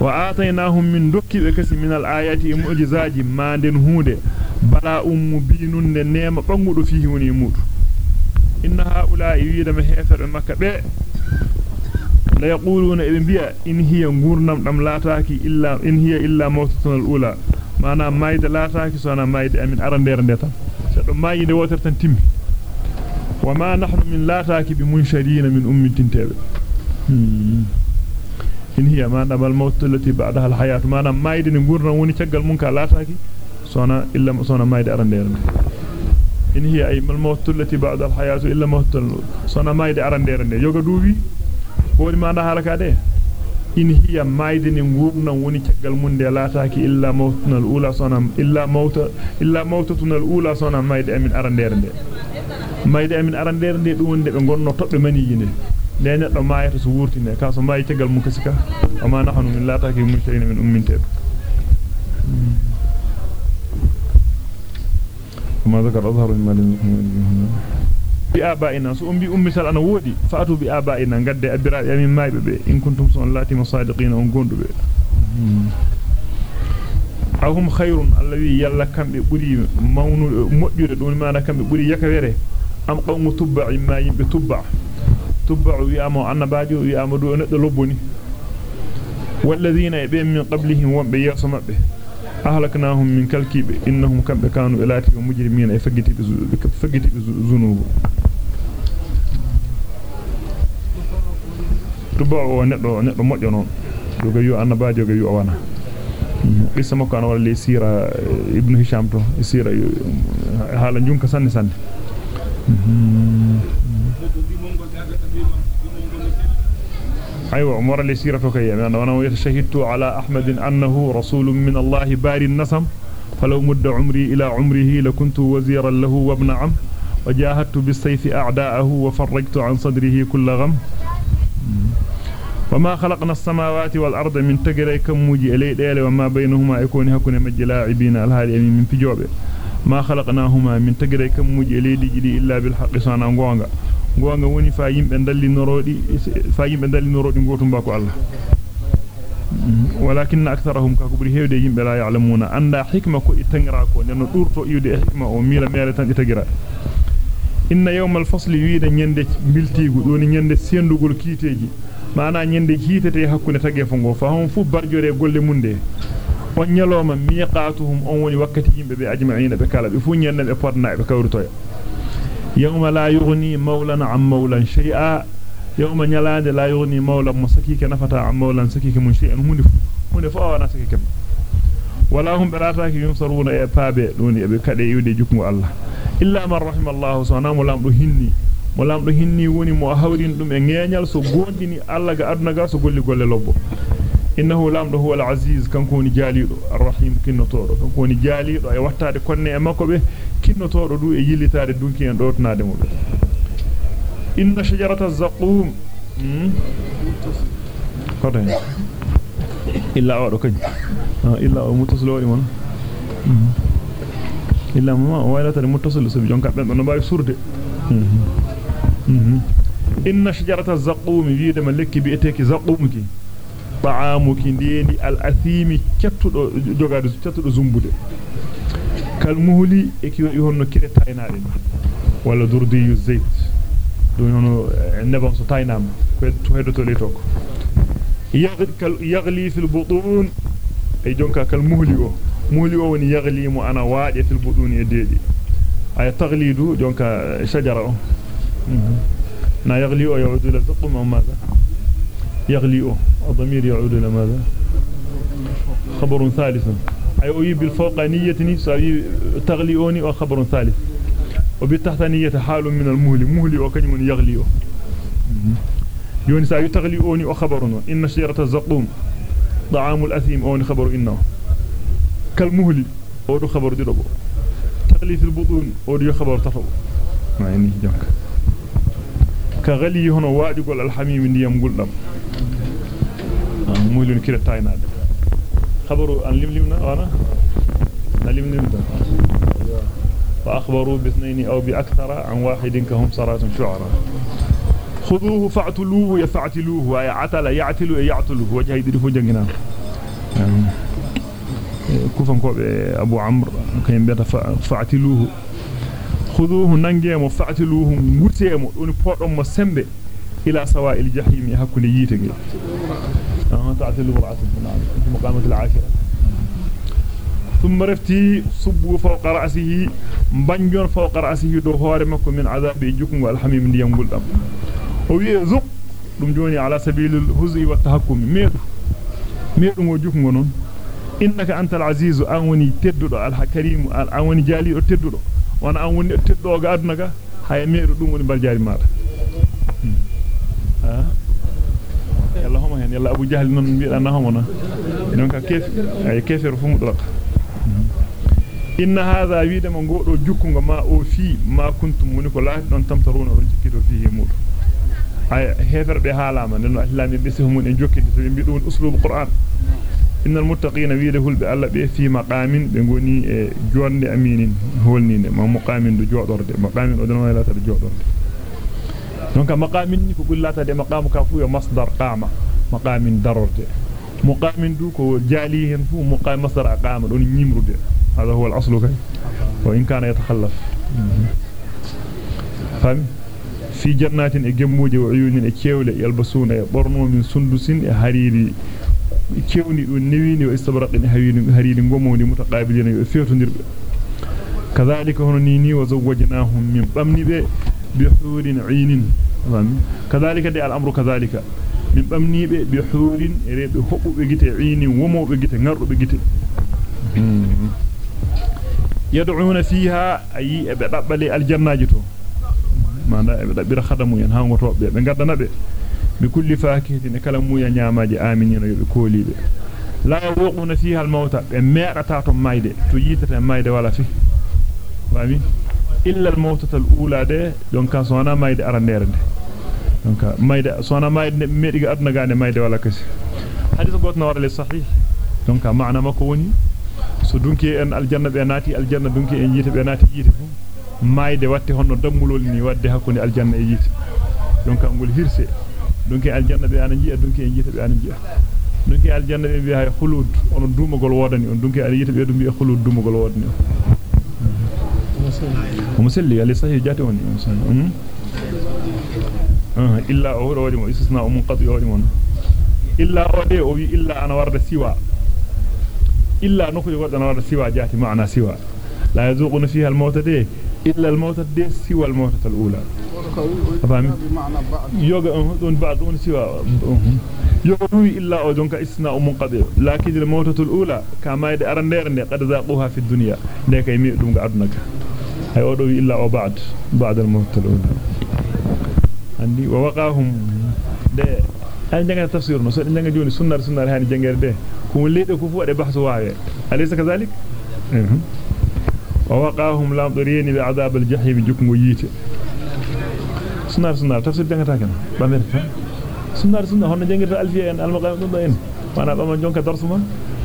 A: wa atainahum min dokki be kasi min al ayati mu'jizaji manden hunde bala ummu binunde nema bangudo fihi woni mudu inna haula yida ma hefer makka be la yaquluna ibn biya in hiya ngurnam dam lataaki illa in hiya illa mawtatun al-ula mana mayde lataaki sona mayde amin arandere ndeta so do mayinde woter tan timmi wama nahnu min lataaki bi munshadina min ummitin tebe in hiya mana bal mawt allati ba'daha al-hayat mana mayde ni ngurnam woni caggal mun ka lataaki sona illa sona mayde arandere in hiya ay mal mawt allati ba'da al-hayat illa mawt sona mayde arandere nde yoga duwi woni ma nda halaka de in hiya maydini ngurnam woni caggal munde laataaki illa mawtunal ula sonam illa mawta illa mawtatunal ula sonam mayde amin arandere nde mayde amin arandere nde dum wonde be gonno tobbe mani yinde de neddo mayata so wurtine ka so mayi caggal mun kasika ama nahnu min laataaki mun shayna min umminte ما ذكر أظهر مما لم بآبائنا سو أمبي أمي سأل أنا وودي. فأتوا بآبائنا قد أبراء يمين ماي ببي. إن كنتم سؤال اللاتي مصادقين ونقول ببي. أهم خير الذي يلا كم ببري مونو مؤجر دون ما أنا كم ببري يكبره أم قوم تبع ما ينبي تبع. تبع ويأمو أنا باجي ويأمو دون لبني والذين يبين من قبلهم وبياسم به أهلكناهم من كالكيب. إنهم كم كانوا إلاتي ومجرمين. فقتي بذنوب tuba o neddo neddo modjo non doga yu annabajo ga yu wana qissa makko an wala sira ibn hisham to sira أيوة عمر اللي سيرته كي يعني أنا يتشهدت على أحمد أنه رسول من الله باري النسم. فلو مد عمري إلى عمره لكنت وزيرا له وابن عم. وجاهدت بالسيف أعداءه وفرجت عن صدره كل غم. وما خلقنا السماوات والأرض من تجري كموجي إلي ديل وما بينهما يكون هكون مجلاعبين الهالي من في جوبه. ما خلقناهما من تجري كموجي إلي دي إلا بالحق سانا غونغا gonga woni fa yimbe dalli norodi fa yimbe dalli norodi gotum ba ko Allah walakin aktharuhum ka kubri hewde yimbe la ya'lamuna anda hikma ko itangira ko nenno durto iwde hikma o mila mere tan itagira inna yawmal fasli wiida nyande biltigu doni nyande sendugol kiiteji maana nyande hiitete hakkunde tagge fongo fa hon fu barjore golle munde on nyaloma miqatuhum on woni wakkati yimbe be ajma'ina be kala be fu nyande be podna be kawrutoya يوم لا يغني مولا عن مولا شيئا يوم نيلاande لا يغني مولا مسكيك نفتا عن مولا سكيك من شيء هندي هندي فاwana سكيك ولا هم براتاك ينصرون e paabe doni e be kade yude jukmu Allah illa man rahim Allah subhanahu wa ta'ala hinni mo lamdo hinni woni mo hawrin dum e ngeñal so gondini Allah innahu lamdo huwa al-aziz kanko woni jalido ar-rahim kinnotodo kanko woni jalido e wattaade konne e makko be kinnotodo du e yillitaade dunki en dotnaade mo inna shajarata zaqum kodo illa o do kany illa o mutasilori mon illa ma waylata mutasil so jonka ben no baawi surde inna shajarata zaqum wiide ma lekki bi eteki zaqum ki e wadi honno kire taynaade wala durdiyu zayt do hono nebam so taynama ko to hedoto le tokko yaghli fil butun ay jonka kal muhli o muhli o woni yaghli mu ana waaje fil butun e deedi ay taghlidu jonka shajara o na yaghli o yaudu ila zaqum am madha يغلي الضمير يعود إلى ماذا؟ خبر ثالث. أي أي بالفوقانية تغليوني وخبر ثالث. وبالتحتانية حال من المهل مهل وكجم يغلي يوني سأي تغليوني وخبرنا إن شجرة الزقوم طعام الأثيم أوني خبر إنه. كالمهل أو خبر دي تغلي في البطون أو خبر تفو. ما يعني جنك. كغلي هنا واجب الحميم ديام قلنا. مولون كده تايناد خبروا أن لم لمنا أنا؟ لم لمنا فأخبروا باثنين أو بأكثر عن واحد كهم صراط شعراء. خذوه فاعتلوه يفعتلوه يعتل يعتل يعتلوه. وجه يدري جنجنا. كفن كوب أبو عمرو كان بيتا فاعتلوه. خذوه نانجيمو فاعتلوه غوتيمو دون بودوم سمبه إلى سواء الجحيم يحكل ييتغي أما تعتل برعة في مقامة العاشرة. ثم رفتي صب فوق رأسه بنجون فوق رأسه دو هورمك من عذاب جكم والحميم دي ينقل أم ويزق دم جوني على سبيل الهزء والتحكم ميدو ميدو وجكم نون. إنك أنت العزيز أوني تددو الكريم أوني جالي تددو وأنا أوني تددو غادنك هاي ميدو دم وني بالجاري ماذا ها يلا أبو جهل من انه منا دونك كيف أي كيف رفم درق إن هذا ويده ما غودو جوكو ما أو في ما كنت منكو لا دون تمترون رجكيتو فيه مول أي هفر به حالما نن الله بي بسهم ان جوكيتو تبي بي دون أسلوب القرآن. إن المتقين هو بالله بي في مقام بنوني إيه، جوند أمينين. هولنين ما مقام دو جودورد مقام دو لا تد جودورد دونك مقام منكو قلاتا دي مقام كفو مصدر قامة. مقام درجة مقام دوك جاليهن فو مقام مصدر مصر عقام هذا هو الأصل كي. وإن كان يتخلف. فهم في جنات إجموج وعيون إكيول يلبسون يبرنوا من سندس هريري. كيوني والنوين وإستبرق هريري قموا متقابلين يؤثيرون دربي كذلك هنا نيني وزوجناهم من بمن بحور عين. فهم؟ كذلك دي الأمر كذلك كذلك. الأمر كذلك من بمني بحور ريب حب بجت عين ومو بجت نر بجت يدعون فيها أي بقبل الجنة جتو ما بير خدموا ين هانغو توب be gadana be bi kulli fakihatin kala muya nyamaaji aminina yobe koolibe la yuquna fiha al-mauta be meedata to mayde to yitata mayde wala fi fami illa al-mautata al-ula de donc sona mayde arandere de donc mayde sona mayde meedi ga aduna gaande mayde wala kasi hadith gotno wara le sahih donc maana makko woni so dunki en aljanna be naati aljanna dunki en yite be naati yite fu mayde watte honno dammulol ni wadde hakkunde aljanna e yite donc ngol hirse dunki aljanna be ana jiya dunki en yite be ana jiya dunki aljanna be bi'a khulud on dumugol wodani on dunki ala yite be dum bi'a khulud dumugol wodani musalli ali sahih jati on ah illa o wadi mo istisna o munqati wadi mon illa o de o wi illa ana warda siwa illa nuko yogo ana warda siwa jati maana siwa la yazuquna fiha al-maut de illa al-maut de siwa al-maut al-ula fami yoga don ba'd on siwa yoga wi illa o jonka isna o munqadi lakin al-maut al-ula kama yade arandere de qad zaquha fi dunya de kay mi dum ga aduna ka ay o do wi illa o ba'd ba'd al-maut al-ula andi wa waqahum de ay janga tafsir no so de janga joni sunnar sunnar hani jangere de ko leede ko fu wade bahsu waawe alaysa kazalik wa waqahum lam durini bi adab al jahim jukmu yite sunnar sunnar tafsir janga ta kan bamer fa sunnar sunnar hono jangirta alfiya en almaqam dum en wana bama jonka darsuma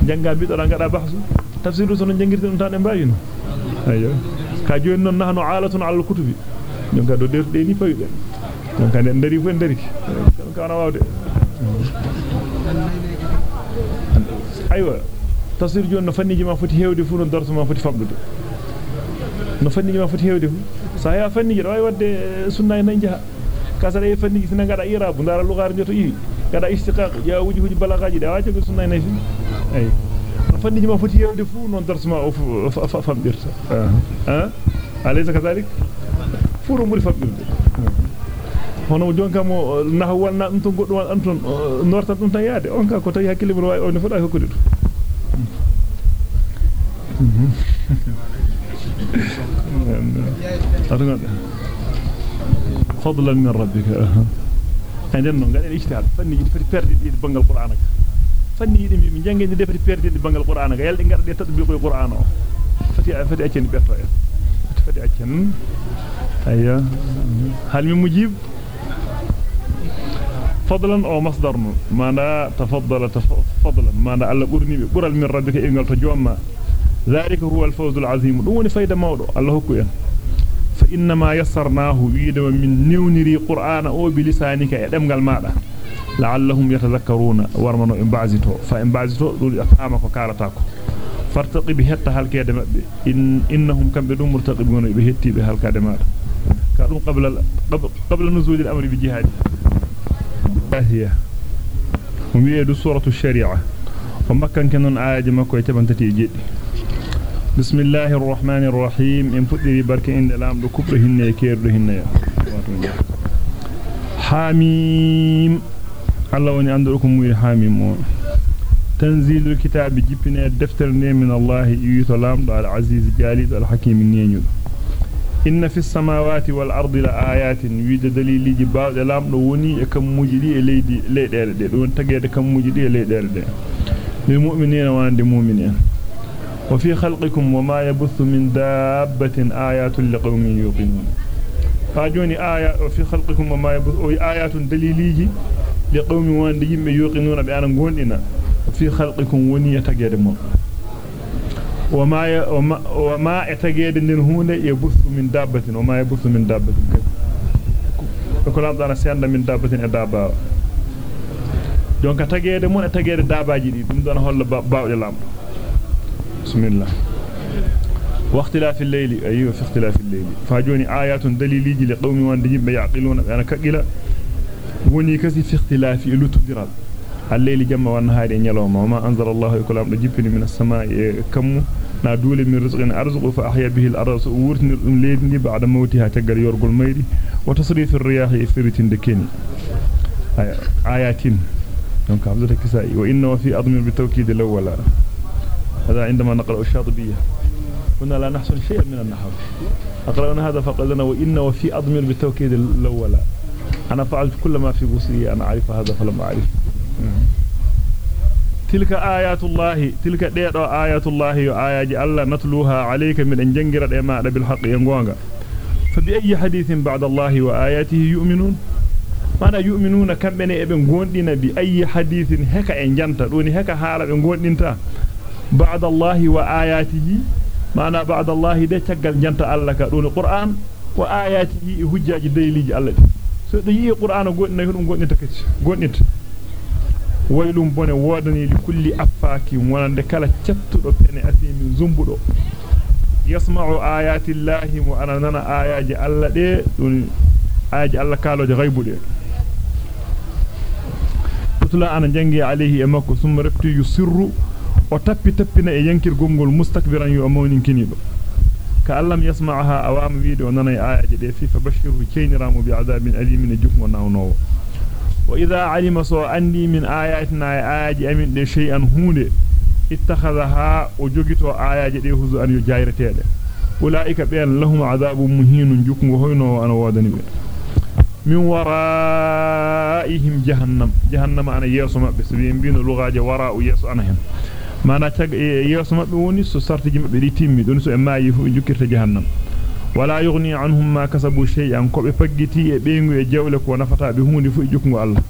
A: janga bi do ngada bahsu tafsiru sono jangirta dum tan e mbayino ayo ka joni non nahnu alatun ala al kutubi jonka do derde ni fayde donc ande dari fu dari kana wawde aywa tasir joni no fanniji ma foti hewde fu no darsu ma foti fabdude no fanniji ma foti hewde fu sa ya fanniji do way wadde sunna en jaha kasara e fanniji sina ngada irabu ndara lugar joto yi ngada istiqaq ya wuji wuji balagaji da waje ko sunna en fi ay no fanniji ma foti hewde fu non darsu ma o fabdirta ha alaysa kadhalik furu muri fabdirde hono jonka mo nah walna dum to goddo wal anton norta dum tan yaade on ka ko tawi hakkille mun way on foda hokkude dum فضلا من ربك عندنا non gaden ijtihad fanni yidi fati perdi di bangal qur'an ka fanni yidi mi jangeni de fati perdi di bangal qur'an ka yalde ngarde tadbiqo qur'an o fati fati accen betto en fati accen ayya hal mi mujib فضلا أو مصدر ما تفضل فضلا. ما الله برني برال من ربك انغال تو جوما ذلك هو الفوز العظيم. دون فايدة مودو الله هكو ان فإنما يسرناه ويدم من نونري قرآن أو بلسانك ادمغال مادا لعلهم يتذكرون ورمنو إن بعزتو فإن بعزتو دول افهمك كارتاكو فارتقب حتى halkede mabbe in innahum kambe dum murtaqibun be hetti هي وميدو سورة الشريعة. ومكان كنون آية مكو يتبنتتي جيد بسم الله الرحمن الرحيم. إن فتري برك إن لام لكبرهن يكيرهن. حاميم الله وني أندركم وي حاميم تنزيل الكتاب جبنا الدفتر من الله يتلام العزيز جالد الحكيم نينيو inna fi samawati wal ardi la ayatin wiide daliliji baawde lamdo woni e kammuji di e leydi leydele de don tagede kammuji di e leydele de lil mu'minina wa andi mu'minin wa fi khalqikum wa ma yabuthu min dabbatin ayatun liqaumin yuqinun fa joni aya fi khalqikum wa ma yabuthu ayatun daliliji liqaumin wa andi yimbe yuqinuna be ana gondina fi khalqikum woni e tagede mo وما وما وما اتجد يبث من دابة وما يبث من holla baawde lamdo bismillah واختلاف الليل. أيوه في اختلاف الليل. فاجوني آيات دليليجي لقوم يمبه يعقلون. أنا كقيلا وني كسي في اختلاف لتدرال الليل جمع والنهار نيلوما وما انزل الله يكلام دو جيبني من السماء كم na dule min rizqin arzuqu fa ahya bihi al-ardh wurtni dum leedi ba'da mawtiha tagal yorgol mayri. Wa tasrif ar-riyah ifritin de keni. Ayatin donc abdul kisai wa inna fi admir bi tawkid al-awwal هذا عندما نقرأ الشاطبية كنا لا نحصل شيئا من النحو أقرأنا هذا فقال لنا وإن أضمر بالتوكيد الأول أنا فعلت كل ما في وسعي أنا أعرف هذا فلم أعرف تلك آيات الله تلك ديدو آيات الله وآيات الله نتلوها عليك من أن جنجر ما بالحق ينغونغا فبأي حديث بعد الله وآياته يؤمنون mana yu'minuna kambe ne ebe gondina bi ayi hadithin heka en janta doni heka haala be gondinta ba'da Allah wa ayatihi mana ba'da Allah de tagal janta Allah ka doni Qur'an wa ayatihi hujjaji dayliji Allah so do yi Qur'an gondina hudum gondinta kacci gondinta waylum bone wodani li kulli affaki wonande kala cattudo pene asimi zumbudo yasma'u ayati llahi wa ana nana ayaji alla de dun ayaji alla kaloje ghaibude tutla ana jangi alayhi e makko summa rabti yusirru o tappi tappina e yankir gongol mustakbiran yu amawnin kinido ka allam yasma'aha awam wiide o nana ayaji de fi fabashirhu kayniramu bi adabin alimin jukmo nawnowo wa idha alima so andi min ayatina ayaji amin de shay'an hunde ittakhadha o jogito ayaji de huzu an yo jayretede ulaika ben lahum adabun muhinun jukmo hoyno ana wodani be min waraihim jahannam jahannam ana yeso mabbe so be mbino lugaje wara'u yeso ana hen mana tag yeso mabbe woni so sartiji e e beengu e jawle ko nafata be hunde fu jukngo Allah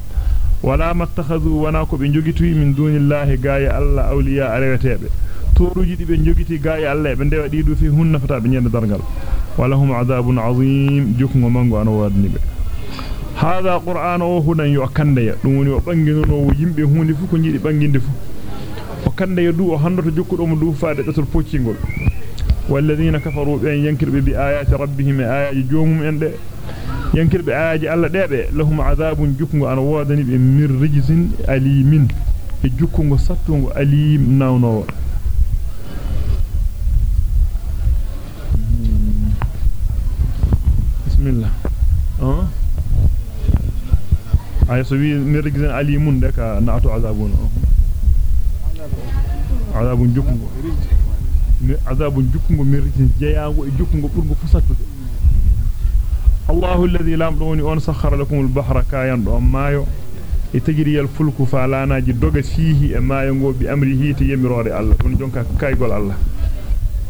A: wala mattakhadhu wana ko be jogiti min dunillahi gaaya Allah awliya arewetebe toruji di be jogiti gaaya Allah be ndewa didu fi hun nafata be nyande dargal wala hum adabun azim jukngo mango ana wadni be hada qur'an o hudan yo kande ya dum woni o banginono yimbe hunde fu ko jidi banginde fu o kande ya du o handoto jokkudo mo du faade dotol poccingol والذين كفروا بأن ينكر بآيات ربهم آيات جومهم عند ينكر بآيات الله دابه لهم عذاب جكم أنا وادني من رجز أليم. جكم سطم أليم ناونو بسم الله. أه؟ ay so wi min rigzan alimun de ka na'atu e lam doni on sakhara lakum al-bahra kayan do maayo e tajriyal fulku fa lanaji doga fihi e maayo go bi amrihi te yemirore Allah don jonka kaygol Allah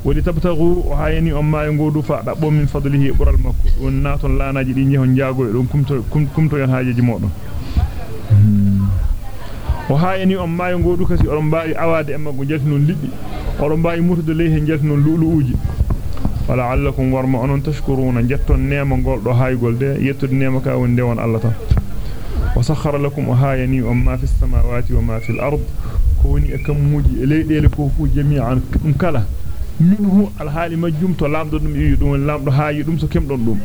A: wali tabtagu o hayni on maayo go du fa dabbo min fadlihi bural makko on naton lanaji di nyehon jaago e don kumto kumto yon haajeji modon o hayni on maayo go du kasi on mbaawi awade e maggo jaltinon liddi gol do haygol de yettude neema ka wonde won Allah tan wa sakhara lakum hayani um ma fis samawati wa ma fil ard ko woni e kamuji e leydele ko fu jami'an dum kala minhu al hali majjum to lamdo dum yi dum lamdo haayi dum so kemdon dum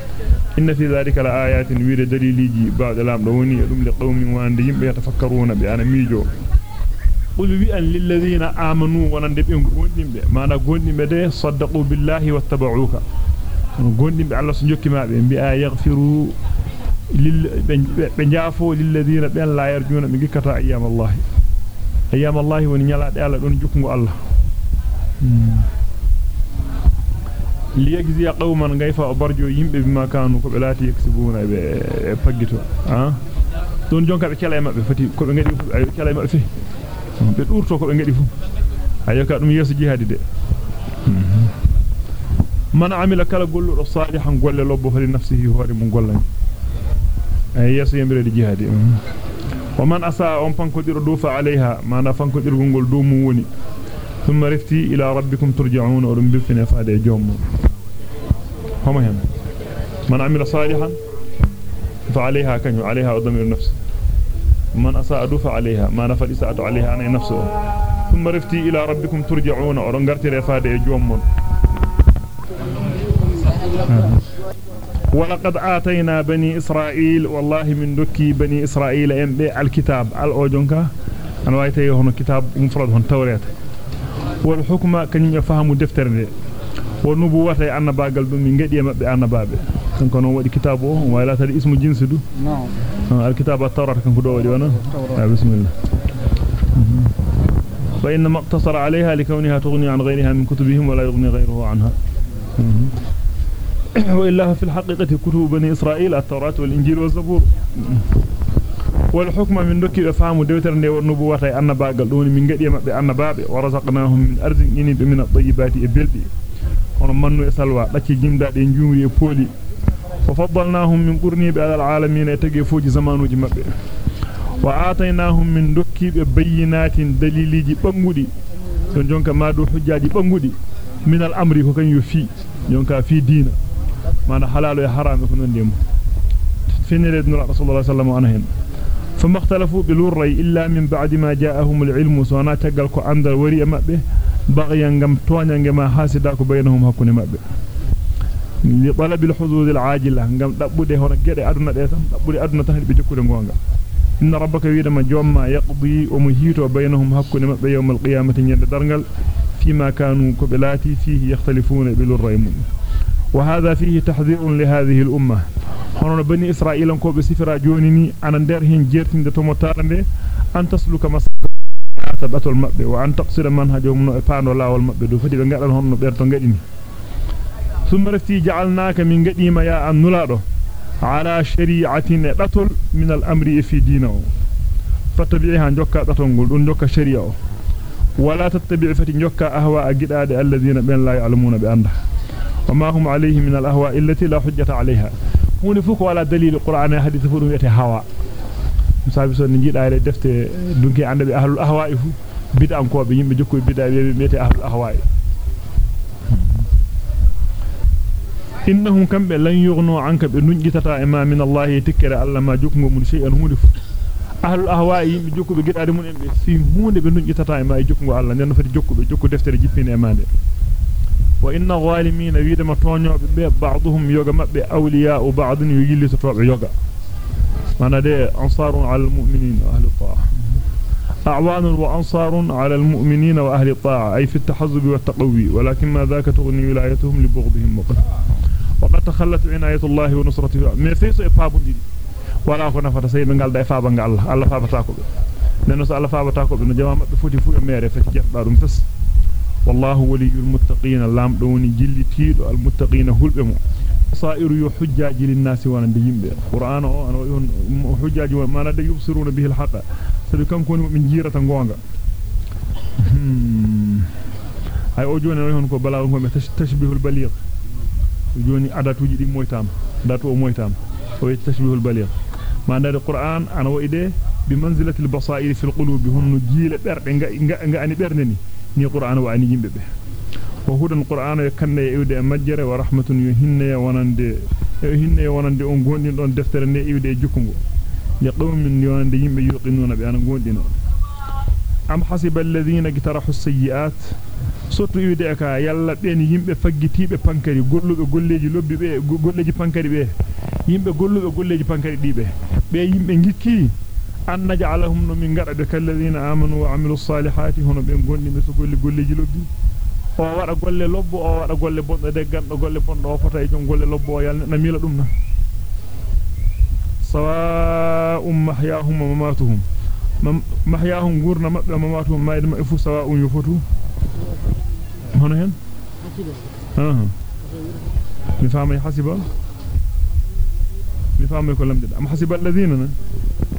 A: inna fi dhalika la ayatin wiide daliliji ba'da lamdo woni dum li qaumin wande yimbe yatafakkaruna bi ana mijo قل بأن للذين آمنوا ونندبهم قلني ما أنا قلني صدقوا بالله واتبعوك قلني بأن الله سنجوك ما بأن يغفروا بأن للذين بأن لا يرجون. من قطع أيام الله. أيام الله ونجلع دعال ونجوكم الله. ليجزي قوما غيفا أبرجوا يمبي بما كانوا قبلات يكسبون فقطوا ها؟ دون جونكا بكلا يمبي فتي كل يمبي فيه be e e durto ko be ngadi fu ayoka dum yeso jihadi de man amila kala golludo salihan golle lobbo fali nafsihi hore mun gollani ay yeso yembirede jihadi wa man asa on fankodiro do fa alaiha mana fankodirgol gol do mun woni thumma rifti ila rabbikum turja'un wa dum bifina faade jommo homa hen man amila salihan fa alaiha kan alaiha wa damir nafsi fa alaiha mana fa isa'atu alaiha ana nafsu thumma rifti ila rabbikum turja'un wa dum gartire faade jommo ولقد آتينا بني إسرائيل والله من دكي بني إسرائيل الكتاب. الأوجنكا أنا وايتي هنا كتاب مفرد هون توريت. والحكمة كان يفهم دفتر دي. والنبوة أن باقل من قد يمب أن بابه. كان كانوا ودي كتابه ولا ترى اسم جنس دو نعم الكتاب التوراة كان كدو ودي وأنا بسم الله فإنما اقتصر عليها لكونها تغني عن غيرها من كتبهم ولا يغني غيره عنها وإلا في الحقيقة كتب بني إسرائيل التوراة والإنجيل والزبور والحكم من دوكي فهم دوتر ندي والنبوة أن باقل دون من قد يمأ بأن باب ورزقناهم من أرض إني من الطيبات إبلدي ونمنو يسلوا لكي جمدا دي نجومي يبولي وفضلناهم من قرني على العالمين يتقي فوج زمانو جمبه وآتيناهم من دكي ببينات دليلي بانغودي سنجونك مادو حجاج بانغودي من الأمر وكان يفي. يونك في دين معنى حلال وحرام يكونون ديم فين يريدنا رسول الله صلى الله عليه وسلم فما اختلفوا بلوري إلا من بعد ما جاءهم العلم سوانا تقلقوا عند الوري مأبه بغيان قم توانيان قم حاسداك بينهم هكوني مأبه لطلب الحظوظ العاجلة غم دبودي هنا جدي أدنى ديتم دبودي أدنى تهل بجكو دنغوانغا إن ربك ويدما جوما يقضي ومهيتو بينهم هكوني مأبه يوم القيامة يند درنغل فيما كانوا كبلاتي فيه يختلفون بالوري وهذا فيه تحذير لهذه الأمة der hen jertinde to motarande an tasluka masata batol mabbe wa an taqsira manhajum no e paando lawol mabbe do fati be ngadan honno berto ngadini summa rafti ja'alnaka min ngadima ya an nulado ala shari'atin batol min al-amri fi dinahu fattabi'ha jokka batol gol don jokka shari'a o wala tattabi' fati jokka ahwa agidade alladhina ben la ya'lamuna bi anda وما هم عليه من الأهواء التي لا حجة عليها hunde fu ko wala dalil qur'an e hadith fu dum wete hawa musabi so ni jida re defte dunki ande be ahlul ahwa'i fu bid'an ko be yimbe jokko bid'a be mete ahlul ahwa'i innahum kambe lan yughnu anka be nunjitata e ma min allah tikkere allah ma jokko mun shay'an hunde fu ahlul ahwa'i yimbe jokko be gidade mun en be fi hunde be nunjitata e ma e jokko allah nen fati jokko be jokko deftere jippine e mande الظالمين ويدما تونيو بي بعضهم يوغا مبه أولياء وبعض يجلي تطوع يوغا معنى ده أنصار على المؤمنين وأهل الطاعة أعوان وأنصار على المؤمنين وأهل الطاعة أي في التحزب والتقوي ولكن ما ذاك تغني ولايتهم لبغضهم وقت وقد تخلت عناية الله ونصرته. ما فيسو إفابون دي ولا كنا فتسيب من قال دا إفابا الله. الله فابتاكو لأنه سأل فابتاكو بأنه جماعة فوتي فوق ميري فتجف بارم فس. والله ولي المتقين لام دوني جلتيدو المتقين هلبمو. صائر يحجاج للناس وأنا ديم قرآن أنا حجاج ما لا يبصرون به الحق. سلكم كون من جيرة غونغا اي اوجون أنا كو بلا غوم تشبيه البليغ. جوني اداتو دي مويتام. داتو مويتام. أو تشبيه البليغ. ما ندي القران أنا ويده بمنزلة البصائر في القلوب. هن جيل بردي غاني بردني ني قرآن وأني جيمبه وهدن القرآن يكن يؤد مجر ورحمة يهن ونند يهن ونند أنقون دفتر يؤد جكم يقوم من يواند يم يوقنون بأن أنقون دينا أم حسب الذين اقترحوا السيئات صوت يؤد أكا يلا بين يم فقتيب بانكري قل له قل له جلوب بي قل له جبانكري بي. يم قل له قل له جبانكري دي بي. بي يم انجكي أن نجعلهم من قرد كالذين آمنوا وعملوا الصالحات هنا بين قل له قل له جلوب o wada golle lobbo o wada golle bondo de gando golle bondo o fota e jon golle lobbo o yalna na mila dum na sawa'um mahyahum wa mamatuhum mahyahum gurna mabbe mamatuhum mayde mabbe fu sawa'un yufutu hono hen ha mi famay hasiba mi famay ko lamde am hasiba alladhina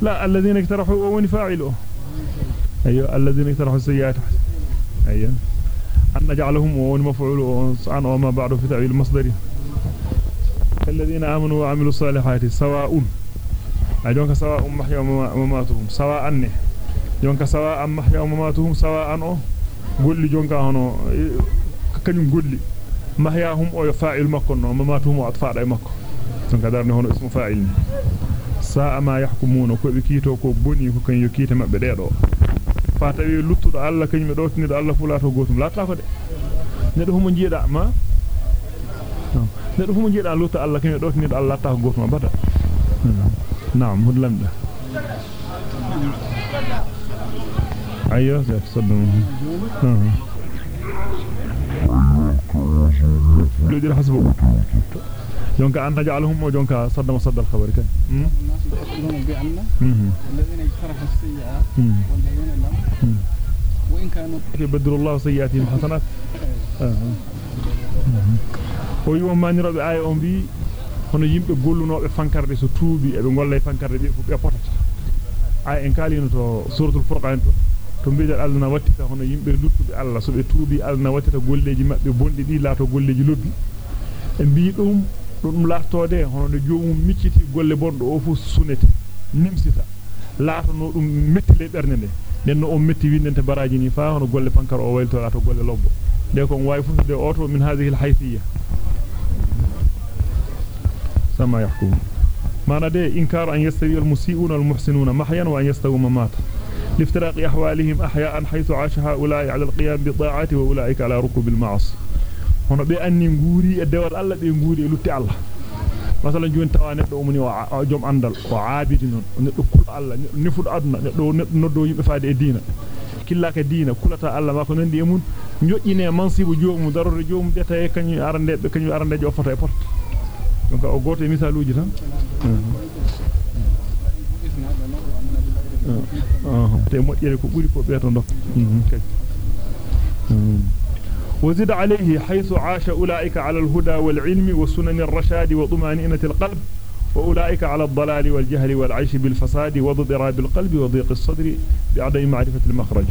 A: لا الذين اقترحوا وون فاعله أيوه الذين اقترحوا السيئات أيوه أن نجعلهم وون مفعول عن وما بعد في تعويل المصدر الذين آمنوا وعملوا الصالحات سواء اجونك سواء محيا ومماتهم. سواء ان جونك سواء محيا ومماتهم سواء أو غولي جونكا هونو كانيم غولي محياهم أو فاعل مكو ومماتهم أطفال أي مكو دونك دارني هونو اسم فاعل. yahkumuna ko be kiito ko boni ko kan yokita mabbe deedo fa tawi luttudo alla kanyum do tinido alla fulato gotum laata ko de nedo humo jiida ma nedo humo jiida lutto alla kanyum do tinido alla ko gotum bata na'am hudlamda ayo za تصدم لو دير حسبه jonka wa jonka khabari kan
C: الذين اجترحوا السيئات والذين لم وإن كانوا
A: يبدل الله سيئاتهم حسنات manirabe ay on bi hono yimbe gollunobe fankarde so tuubi e be golla e fankarde be fu be potata ay en kalino to suratul furqan to to biidal Allah na wattita hono yimbe luttube Allah so be tuubi Allah na wattita golleji mabbe bondi di laato golleji lobbi e bi dum dum laatode hono de joomum micciti golle bondo o fu sunete nimsita laato no dum mettile berne de den no o metti windente baraji ni fa hono golle fankar o waylto laato golle lobbo de ko way fu de auto min hadhihi al haythiyya sama yahkum معنى ده إنكار أن يستوي المسيئون والمحسنون محيا وأن يستووا مماتا لافتراق أحوالهم أحياء حيث عاش هؤلاء على القيام بالطاعات وأولئك على ركوب المعاصي هنا بأني نغوري الدول الله بأنغوري لتي الله مثلا جون توا neddo umuni o jom andal o aabidi non neddo kul Allah nifud aduna neddo noddo yimbe faade e diina killaka diina kulata Allah ma ko nandi e mun njojjine mansibu joomu darore joomu deta e kanyu arande be kanyu arande jo foto e porte donc o goto e misaluji tan te moƴƴere ko ɓuri ko ɓeeto ndo وزد عليه حيث عاش أولئك على الهدى والعلم وسنن الرشاد وطمأنينة القلب وأولئك على الضلال والجهل والعيش بالفساد وضضراب القلب وضيق الصدر بعدم معرفة المخرج.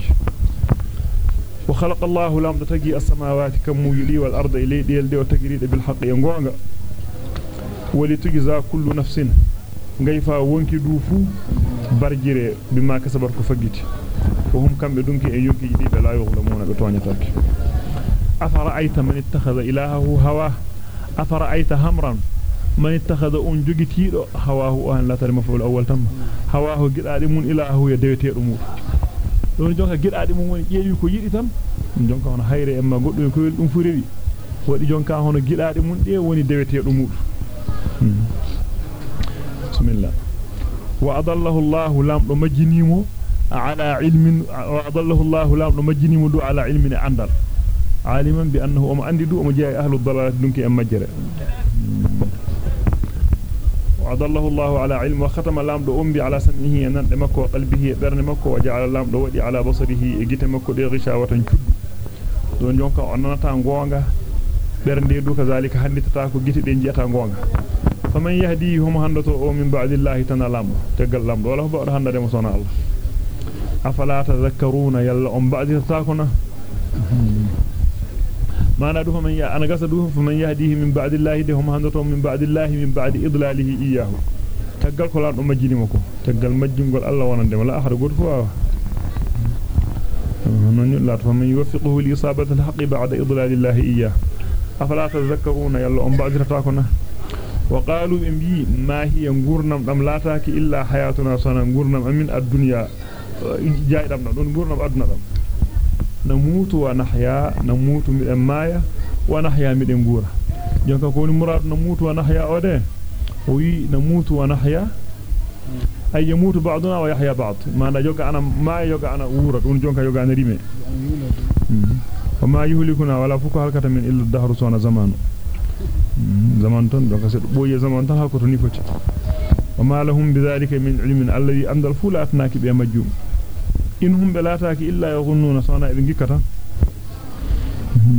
A: وخلق الله لام تجي السماوات كم يلي والأرض إلي ديل دي وتجريد بالحق ينقوanga ولتجزى كل نفس غيفا وونكي دوفو barjire bima kasabar ko fagiti ko hum kambe dunki e yonki di hawa afara aita hamran man ittakhadha un jogitido hawahu an la tarima fa'ul awwal tam hawahu gidaade mun ilahu ya dewetedo mu don jonka gidaade mun woni jeewi ko yidi tan jonka hono hayre emma goddo ko dum fu rewi wadi jonka hono gidaade mun de woni dewetedo mu bismillah وأضله الله لام مجنيمو على علم وأضله الله لام مجنيمو على علم عندل عالما بأنه أم عندي دو أم جاء أهل الضلال دونك أم مجرى. وأضله الله على علم وختم لام دو أمبي على سمعه أن مكو قلبه برن مكو وجعل لام دو ودي على بصره إجت مكو دي غشاوة شد دون جونكا أننا غونغا برن دو كذلك حدث تاكو جيت دي جيتا غونغا فمن يهديهم هندتو من بعد الله تنالام تقل لام ولا بعد هندره مصنع الله. أفلا تذكرون يلا أم بعد تاكنا ما ندوه من يا أنا قصدوه فمن يهديه من بعد الله دهم هندتو من بعد الله من بعد إضلاله إياه. تقل كلام أم مكو تقل مجين قول الله ونندم لا أحد قول فوا. لا فمن يوفقه لإصابة الحق بعد إضلال الله إياه. أفلا تذكرون يلا أم بعد تاكنا وقالوا إن بي ما هي غورنم دم لاتاكي إلا حياتنا سنة. غورنم أمين الدنيا. جاي دم دون غورنم أدنى دم نموت ونحيا نموت من مايا ونحيا من غورا jonka ko ni murad namutu wa nahya ode wi namutu wa nahya ay yamutu ba'duna wa yahya ba'd ma na joka ana ma yoga ana wura dun jonka yoga ana rime wa ma yuhlikuna wala fuku halkata min illa dahru sona zamanu zaman ton donc c'est boye zaman tan hako to ni foti wama lahum bidhalika min ilmin alladhi andal fula atnaki be majjum in hum belataki illa yaghununa sana be gikkata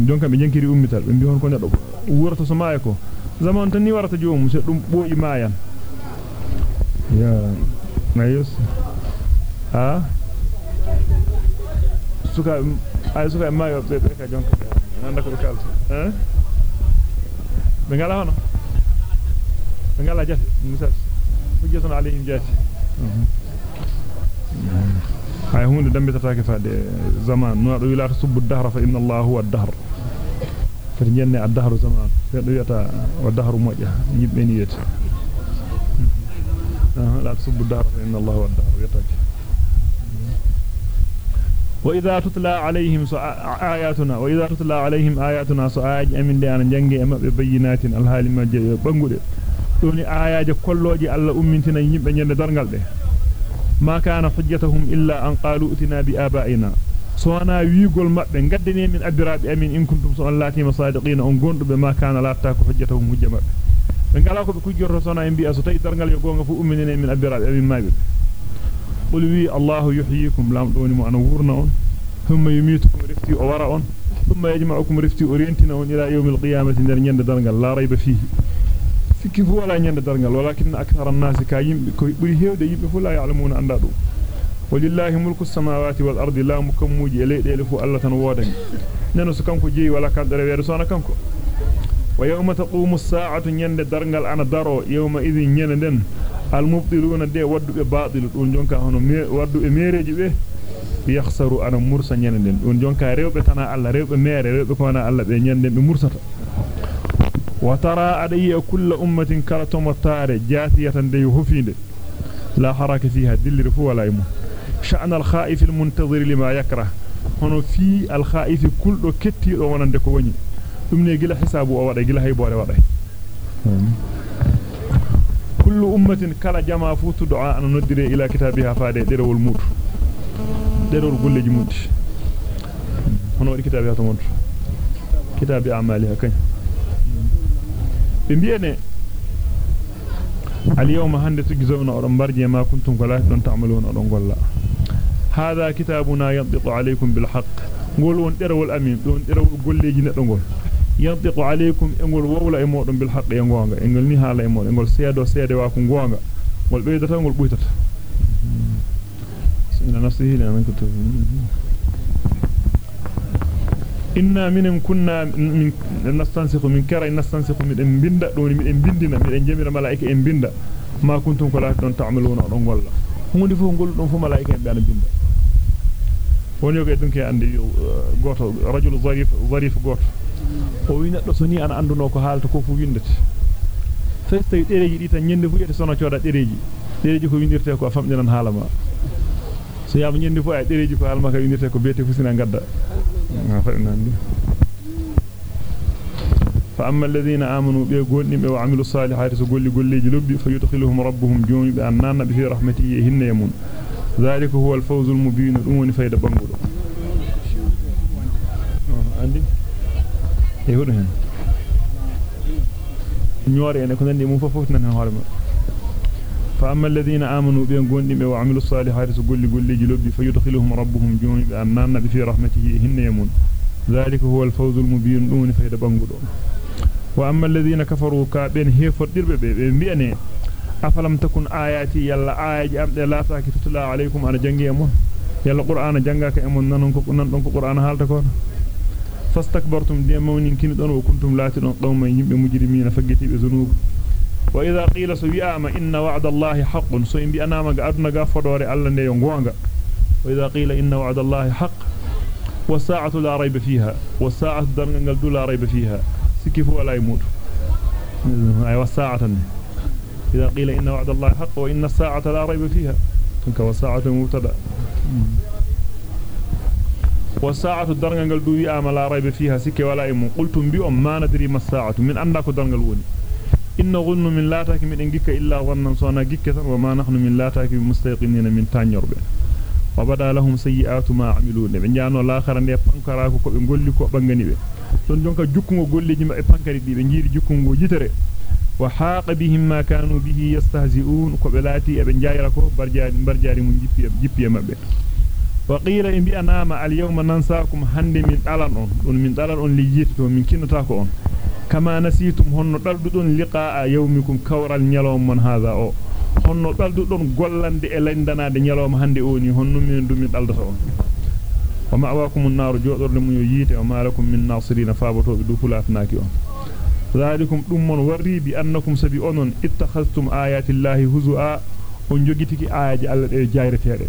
A: donc be jankiri ummital be bi hon ko neddo wurata so maaye ko zaman tan ni warata joomum se dum boyi maayan ya mayus ha suka ay suka maayo be be ka jonka nanda ko kalso hein be ngala hono be ngala jati misal hujjatun alayhim jati هاي هون دم بتتاكي فادي زمان. نوع دو يلاخ سب الدهر فإن الله هو الدهر. فرجنة الدهر زمان. فإن يتا والدهر موجة. يجب من يت لا تسب الدهر فإن الله هو الدهر. يتاك وإذا تطلع عليهم آياتنا وإذا تطلع عليهم آياتنا سؤاج أمين دي أنا جنجي أما ببينات الهالي ما جاء بنقول دوني آيات كل وجه الله أمين تنا يجب أن يندرنغل دي. ما كان حجتهم إلا أن قالوا أتنا بآبائنا. سوانا ويقول ما بنقدني من أبراب أمين إن كنتم سؤال الله تيما صادقين أنقون بما كان لا تاكو حجتهم هجم بنقلاكو بكجر رسونا إن بيأسو تيترن قال يقول غفو أمنيني من أبراب أمين ما بيب قلوا بي الله يحييكم لام دوني معنورنا ثم يميتكم رفتي أوراء ثم يجمعكم رفتي أورينتنا إلى يوم القيامة نرنين درن قال لا ريب فيه. Sikki fu wala nyande dargal walakin akthara an-nas ka yimbe ko buri hewde yimbe fu la ya'lamuna anda dum walillahi mulku samawati wal ardi la mukammuji e leedele fu Allah tan wodani neno so kanko jeyi wala kandere weedo sona kanko wa yawma taqumu as-sa'atu nyande dargal ana daro yawma idhin nyene den al mubtiluna de waddube baadil dun jonka hono waddube mereji be yakhsaru ana mursa nyene den dun jonka rewbe tana Allah rewbe mere rewbe ko na Allah be nyande be mursata وترى أدي كل أمة كرتم التار جاثية دي هفيند لا حركة فيها دل رفو ولا يمو. شأن الخائف المنتظر لما يكره. هنا في الخائف كل كتي ونندك وني. ثم نجل حسابه أو جل هاي بوره وره كل أمة كلا جماعة دعاء أن ندر إلى كتابها فادي درو الموت. درو الجل جمود هنا كتابها تمر كتاب أعمالها كن بمبينه اليوم هند تجزون أرم برجي ما كنتم قلات دون تعملون أرم قلا هذا كتابنا ينطق عليكم بالحق. قولون دروا الأمين دون دروا قل لي جنة نقول ينطق عليكم انقول وولا yangonga engol ni hala emod engol seedo seede wa ko gonga gol beydata gol buytata ina nafsihi la nankutu inna minen kunna min nastansikhu min kara nastansikhu min binda don min bindina min jamira malaika en binda ma kuntum ko laati don ta'maluna don golla hunde fu gol don fu malaika en be ana binda woni yoge dunke andi goto rajul zarif zarif goto o wi neddo so ni ana anduno ko haalta ko fu windete sai tawi dereji di tan nyende fu yete sono cioda dereji dereji ko windirte ko famdinan halama so yama nyende fu ay dereji ko halma ka windirte ko bete fu sina gadda فأما الذين آمنوا بيقولن وعملوا الصالحات سقول قولي جلب فيدخلهم ربهم جون بأننا بفي رحمته هن يمون. ذلك هو الفوز المبين الأمون فايدة بانقل عندي؟ يقول هنا نيوري أنا كنت عندي مففوتنا هنا فأما الذين آمنوا بين قندم وعملوا الصالحات سقل قل جلوب فيدخلهم ربهم جون أمام في رحمته إهن يمون. ذلك هو الفوز المبين دون فيد بنقلون وأما الذين كفروا كابين هي دير ببين أفلم تكن آياتي يلا آيات أمد لا تاكي تتلا عليكم أنا جنجي يمون. يلا قرآن جنجاك يمون. ننكو ننكو قرآن هال تكون فاستكبرتم ديمون كنتم لا تنقوم يمجرمين فقتي بذنوب. Haqqun so imbi anama ga aduna ga fodore alla ne yo gonga wa idha qila inna wa'da allahi haqq والساعة لا ريب فيها. والساعة درنجل لا ريب فيها. سكيف ولا يموت. أي والساعة إذا قيل إن وعد الله حق وإن الساعة لا ريب فيها. تلك والساعة مبتدا. والساعة درنجل دوي أما لا ريب فيها سكي ولا يموت. قلتم بيوم ما ندري ما الساعة. من أنك درنجل وني. إن ظن من لا تاك من إنجك إلا ظنا صانا جكة وما نحن من لا تاك مستيقنين من تانير بين وبدا لهم سيئات ما عملوا ne be jaano laakhara ne pankara ko be golli ko bangani be don jonka jukkungo golleji mabbe pankari di be jiiri jukkungo jitere wa haqa bihim ma kanu bihi yastahzi'un ko be laati e be jaayra ko barjaari barjaari mun jippi jippi mabbe min dalan on don min dalan on lijiti to min kinnata ko on kama nasitum honno daldudon liqa'a yawmikum kawral nyalom man hadha o honno daldudon gollande e lendanade nyaloma hande oni honno min dum min daldata on wa ma'wakumun nar jodorde mun yite wa malakum min nasirin fabotobe du fulatnaaki on zalikum dum mon warri bi annakum sabi onon ittakhadtum ayati llahi huzua on jogitiki ayaji alla de jayretede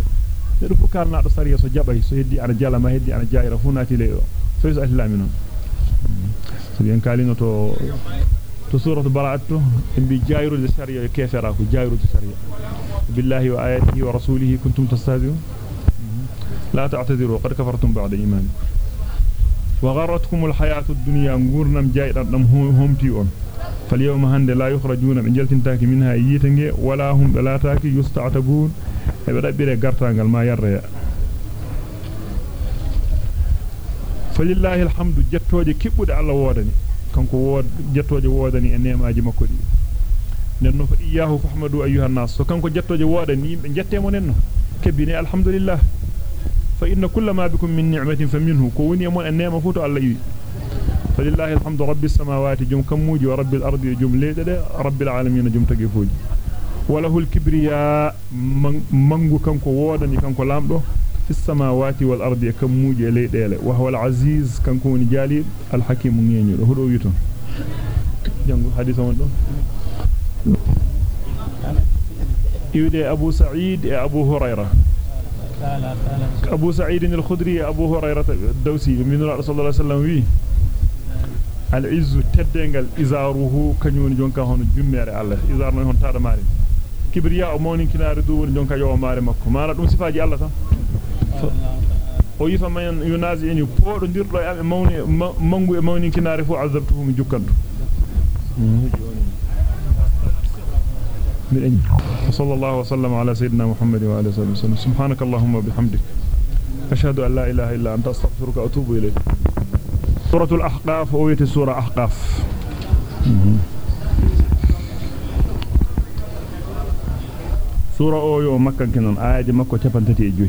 A: jabay so heddi ana jala ma heddi ana jayra fu naati le o so is islami non so bien kalino to to suratu bara'atu bi jayru de sariya kefera ko jayru de sariya billahi wa ayatihi wa rasulihi kuntum tastahzi'un la ta'tadiru qad kafartum ba'da imanikum وغرتكم الحياة الدنيا غورنم جايدان دم همتي اون فاليوم هند لا يخرجون من جلت تاك منها ييتنجي ولا هم لا تاك يستعتبون ربيري غرتانغال ما يريا فلله الحمد جتوجي كيبود الله وودني. كانكو وود جتوجي وودني انيماجي ماكودي ننو فياه احمد أيها الناس. كانكو جتوجي وودني يمبه جتيمو ننو. كبيني الحمد لله. فإن كل ما بكم من نعمة فمنه. كوني من النعمه فوتو الله يي فلله الحمد. رب السماوات جم كموجي ورب الأرض جم ليدة رب العالمين جم تقفوج وله الكبرياء منغو كنكو وودني كنكو لامدو في السماوات والأرض كموجي ليدة وهو العزيز كنكو نجالي الحكيم نينيو هدو يتون جنگو حديث وندو يودي أبو سعيد أبو هريرة. أبو سعيد الخدري أبو هريرة. الدوسي من رسول الله صلى الله عليه وسلم. العز تدنجل إزاره كنون جونكا هون جمير الله إزارنا هون تار مارين كبرياء مونين كنار دور جونكا يوم مارين مكو مارا دون صفاجة الله سام أو يفا ما ينازي أن يبور ندير له أم موني مونغو مونين كنار فو عذبته من جوكا صلى الله وسلم على سيدنا محمد وعلى سيدنا وسلم سبحانك اللهم وبحمدك أشهد أن لا إله إلا أنت أستغفرك أتوب إليك سورة الأحقاف ويت سورة أحقاف. سورة أويو مكة كنن. آية مكة تبنتتي جوي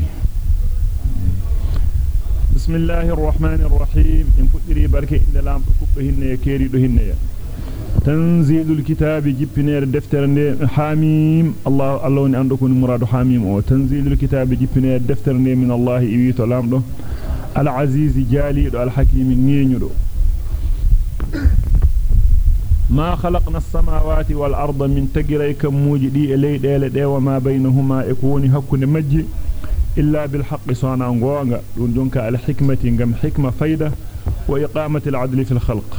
A: بسم الله الرحمن الرحيم. إن فتري بركة إن لام كبهن كيري دهن تنزيل الكتاب جبنير دفتر حاميم. الله الله ان عندكم مراد حاميم. أو تنزيل الكتاب جبنير دفتر من الله ايتو لامدو العزيز جالي الحكيم نينيدو ما خلقنا السماوات والأرض من تجريك موجدي إلي ديل دي وما بينهما يكون حكون مجي إلا بالحق صانا غوغا دون جونك الحكمة غم حكمة فايدة وإقامة العدل في الخلق.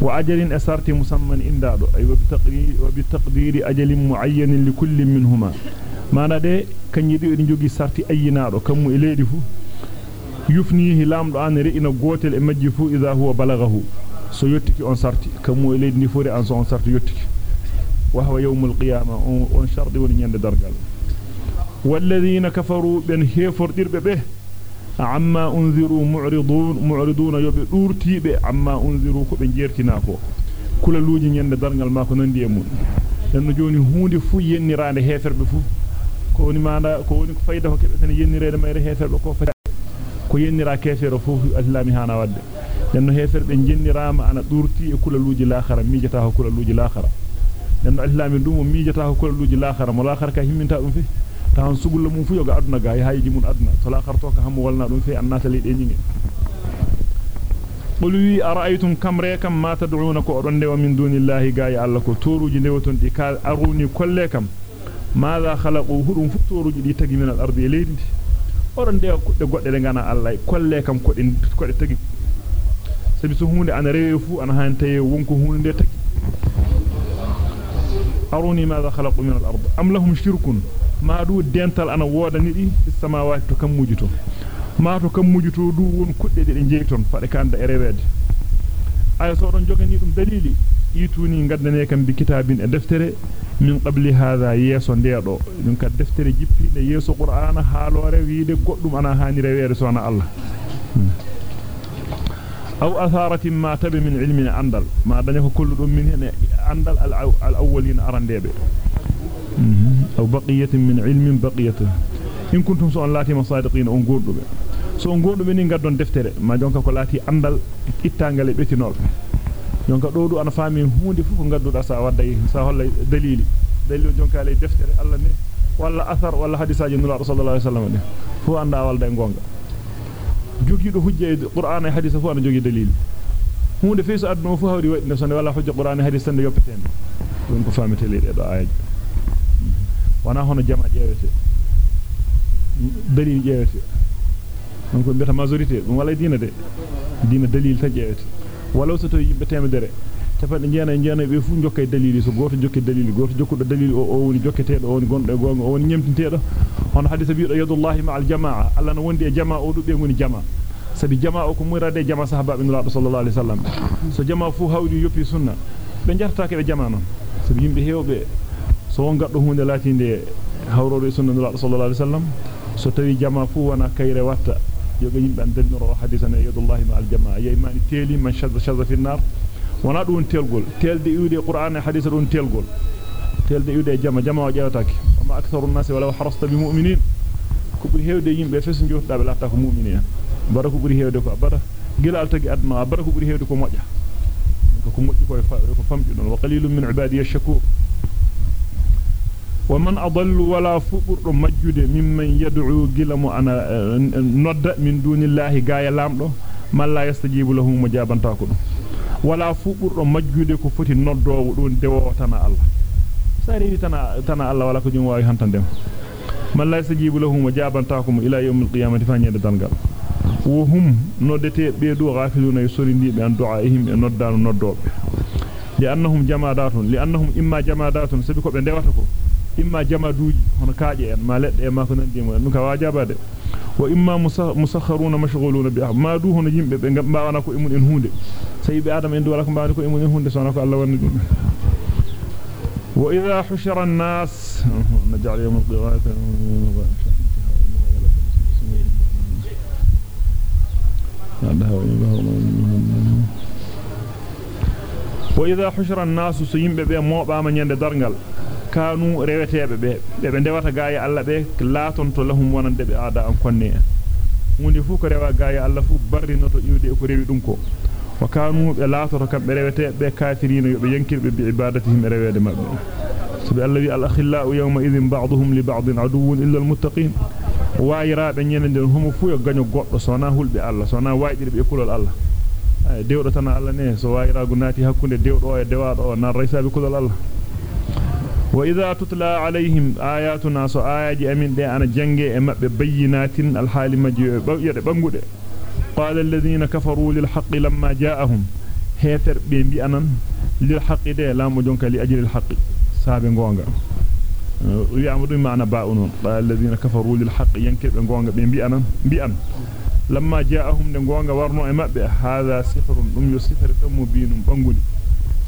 A: وأجل أسارت مسمى إندادو. أي وبتقدير, وبتقدير أجل معين لكل منهما. ما ندي كان يدي نجوغي سارتي أينادو كم إليه فو. يفنيه لام دو ان رينا غوتل اي ماجي فو اذا هو بلغه سو يوتكي اون سارتي كمو لي ني فوري ان سون سارتي يوتكي وهو يوم القيامه اون شرط ولي نند درغال والذين كفروا بن هيفور دير به عما انذروا معرضون معرضون يبورتي به عما انذروا كوب جيرتيناكو كولا لوجي نند درغال ماكو نندي امون لانو جوني هوندي فو ينيراند هيفر بفو كوني ماندا كوني فايده كبتن ينيريد ماير هيفر بكو ko yennira kefero fofu islami hana wadde denno heferbe jennirama ana durti e kulaluuji laakhara mijata ko kulaluuji laakhara denno islami dum mijata ko kulaluuji laakhara mo laakhara ka himminta dum fi tawan sugulla mum fu yoga aduna ga hayji mun aduna to laakhara to ka hammo walna dum fi annata li de nyingi qulwi ara'aytum kam rekam ma tad'una ko odon dewa min dunillahi gaay alla ko toruji dewoton di ka aruni kolle kam madha khalaqu hudum fu toruji di tagi min al-ardi leydi oron de kudde godde de ngana Allah kolle kam ko den ko de tagi. Sabi so hunde ana rewe fu ana hante wonko hunde de tagi. Aruni madha khalaqu min al-ard. Am lahum shirkun. Ma du dental ana wodani di samawati to kam mujito ma to kam mujito du won kudde de jeyton fade kanda e rewede ay so don jogani dum dalili. يتوني غدنا كان بكتاب الدفتر من قبل هذا يسو ديدو نك دفتر جيبي ده يسو قران حالو رويده غدوم أنا هاني رويده سونا الله أو اثاره ما تب من علم عندل ما بنك كل من هنا عندل الاولين ارنديبه أو بقيه من علم بقيته ان كنتم سؤال لاتي مصادقين ان غدوم سو غدوم ني غدون دفتر ما جونكو لاتي عندل اتانغلي بيتي jonka do du ana faami hunde fu ko gadduda sa wadda sa holla dalili dalil jonka lay deftere Allah ne walla athar walla hadisaaji nula sallallahu alaihi wasallam ne fu anda walda e gonga jogido hujja e qur'an e hadisa fu ana jogi dalil hunde feeso adno fu hawri wadde sonde walla hujja qur'an e hadis tan yoppeten don ko faamete leede do aaji wana hono jama jeewete dalil jeewete on ko beta majorité dum wala diina de diina dalil tan jeewete walaw so to yimbe temedere capande jeena e jeena be fu jokkay dalili so goto jokki dalili goto jokkudo dalili o o woni jokketeedo o woni gondo e gonga o woni nyemtinteedo hono hadith biido yadullahi ma'al jamaa alla no wondi e jamaa o dubbe ngoni jamaa sabi jamaa o ko murade jamaa sahabaabe nulaado sallallahu alaihi wasallam so jamaa fu hawdi yoppi sunna be jartaake be jamaa non sabi yimbe heewbe so won gaddo hunde latinde hawrode sunna nulaado sallallahu alaihi wasallam so tawi jamaa fu wana kayre watta يوغي يمبان دنرو حديثنا يد الله مع الجماعة. يا إيمان تيلي من شذ شذ في النار. وأنا دون تيلغول تيل دي يودي قرآن حديث دون تيلغول تيل دي يودي جما جما جاتاك وما أكثر الناس ولو حرصت بمؤمنين. كوبري هيودي يمب فيس نجو دا بلا تاك مؤمنين. بارك بري هيودي كو بارا غيل التاكي ادنا بارك بري هيودي كو موجا كو موجي كو فامجي دون وقليل من عبادي الشكور. ومن أضل ولا فبر مجد ممن يدعو قلم أنا نود من دون الله غاية لامدو ما لا يستجيب له مجابا تاكدو ولا فبر مجد كفتي نودو دون ديو تنا الله. ساري تنا تنا الله ولا كجوم واي هانتندم ما لا يستجيب له مجابا تاكم إلى يوم القيامة فانيد دانغال وهم نودتي بيدو غافلون يسورندي بأن دعائهم نودان نودوب لأنهم جمادات لأنهم إما جمادات سبكو بندواتكو imma jamaduji hono kaaje en ma ledde e ma ko nandi mo dum ka wajabade wa imma musakharuna mashghuluna bi ma du hono yimbe be mbawana ko imun en hunde sayi be adam en do wala ko mbawana ko imun en hunde sona ko Allah wanni dum wa idha hushira an-nas naj'al yawm al-qiyamati hushira an-nas so yimbe be moobama nyande dargal kanu rewetebe be be ndewata gaaya alla be laaton to lahum wonande be aada an konne en hunde fu ko rewa gaaya alla fu barrinoto iwde ko rewi dum ko wa kanu be laatoto kambe rewete be kafirina yobe yankirbe bi ibadatihim rewede mabbe sabi alla wi al akhillau yawma idhin ba'dhum li ba'din aduwwun illa al muttaqin waayiraabe ñenende homo fu yo gaño goddo sona hulbe alla sona waajidirbe kulol alla dewdo tan alla ne so waayiraagu naati hakkunde dewdo e dewaado o nan raysabe kulol alla وإذا تتلى عليهم آياتنا سو آيات أمين دي أنا جنجي أمب بينات الحال مجيء بانقود قال الذين كفروا للحق لما جاءهم. هيثر بين بأنا للحق دي لا مجنك لأجل الحق. سابن غونغا ويعمدوا معنا باؤنون. قال الذين كفروا للحق ينكر غونغا بين بأنا بأن لما جاءهم دي غونغا ورنو أمب هذا سحر أم يسفر فمبين بانقود e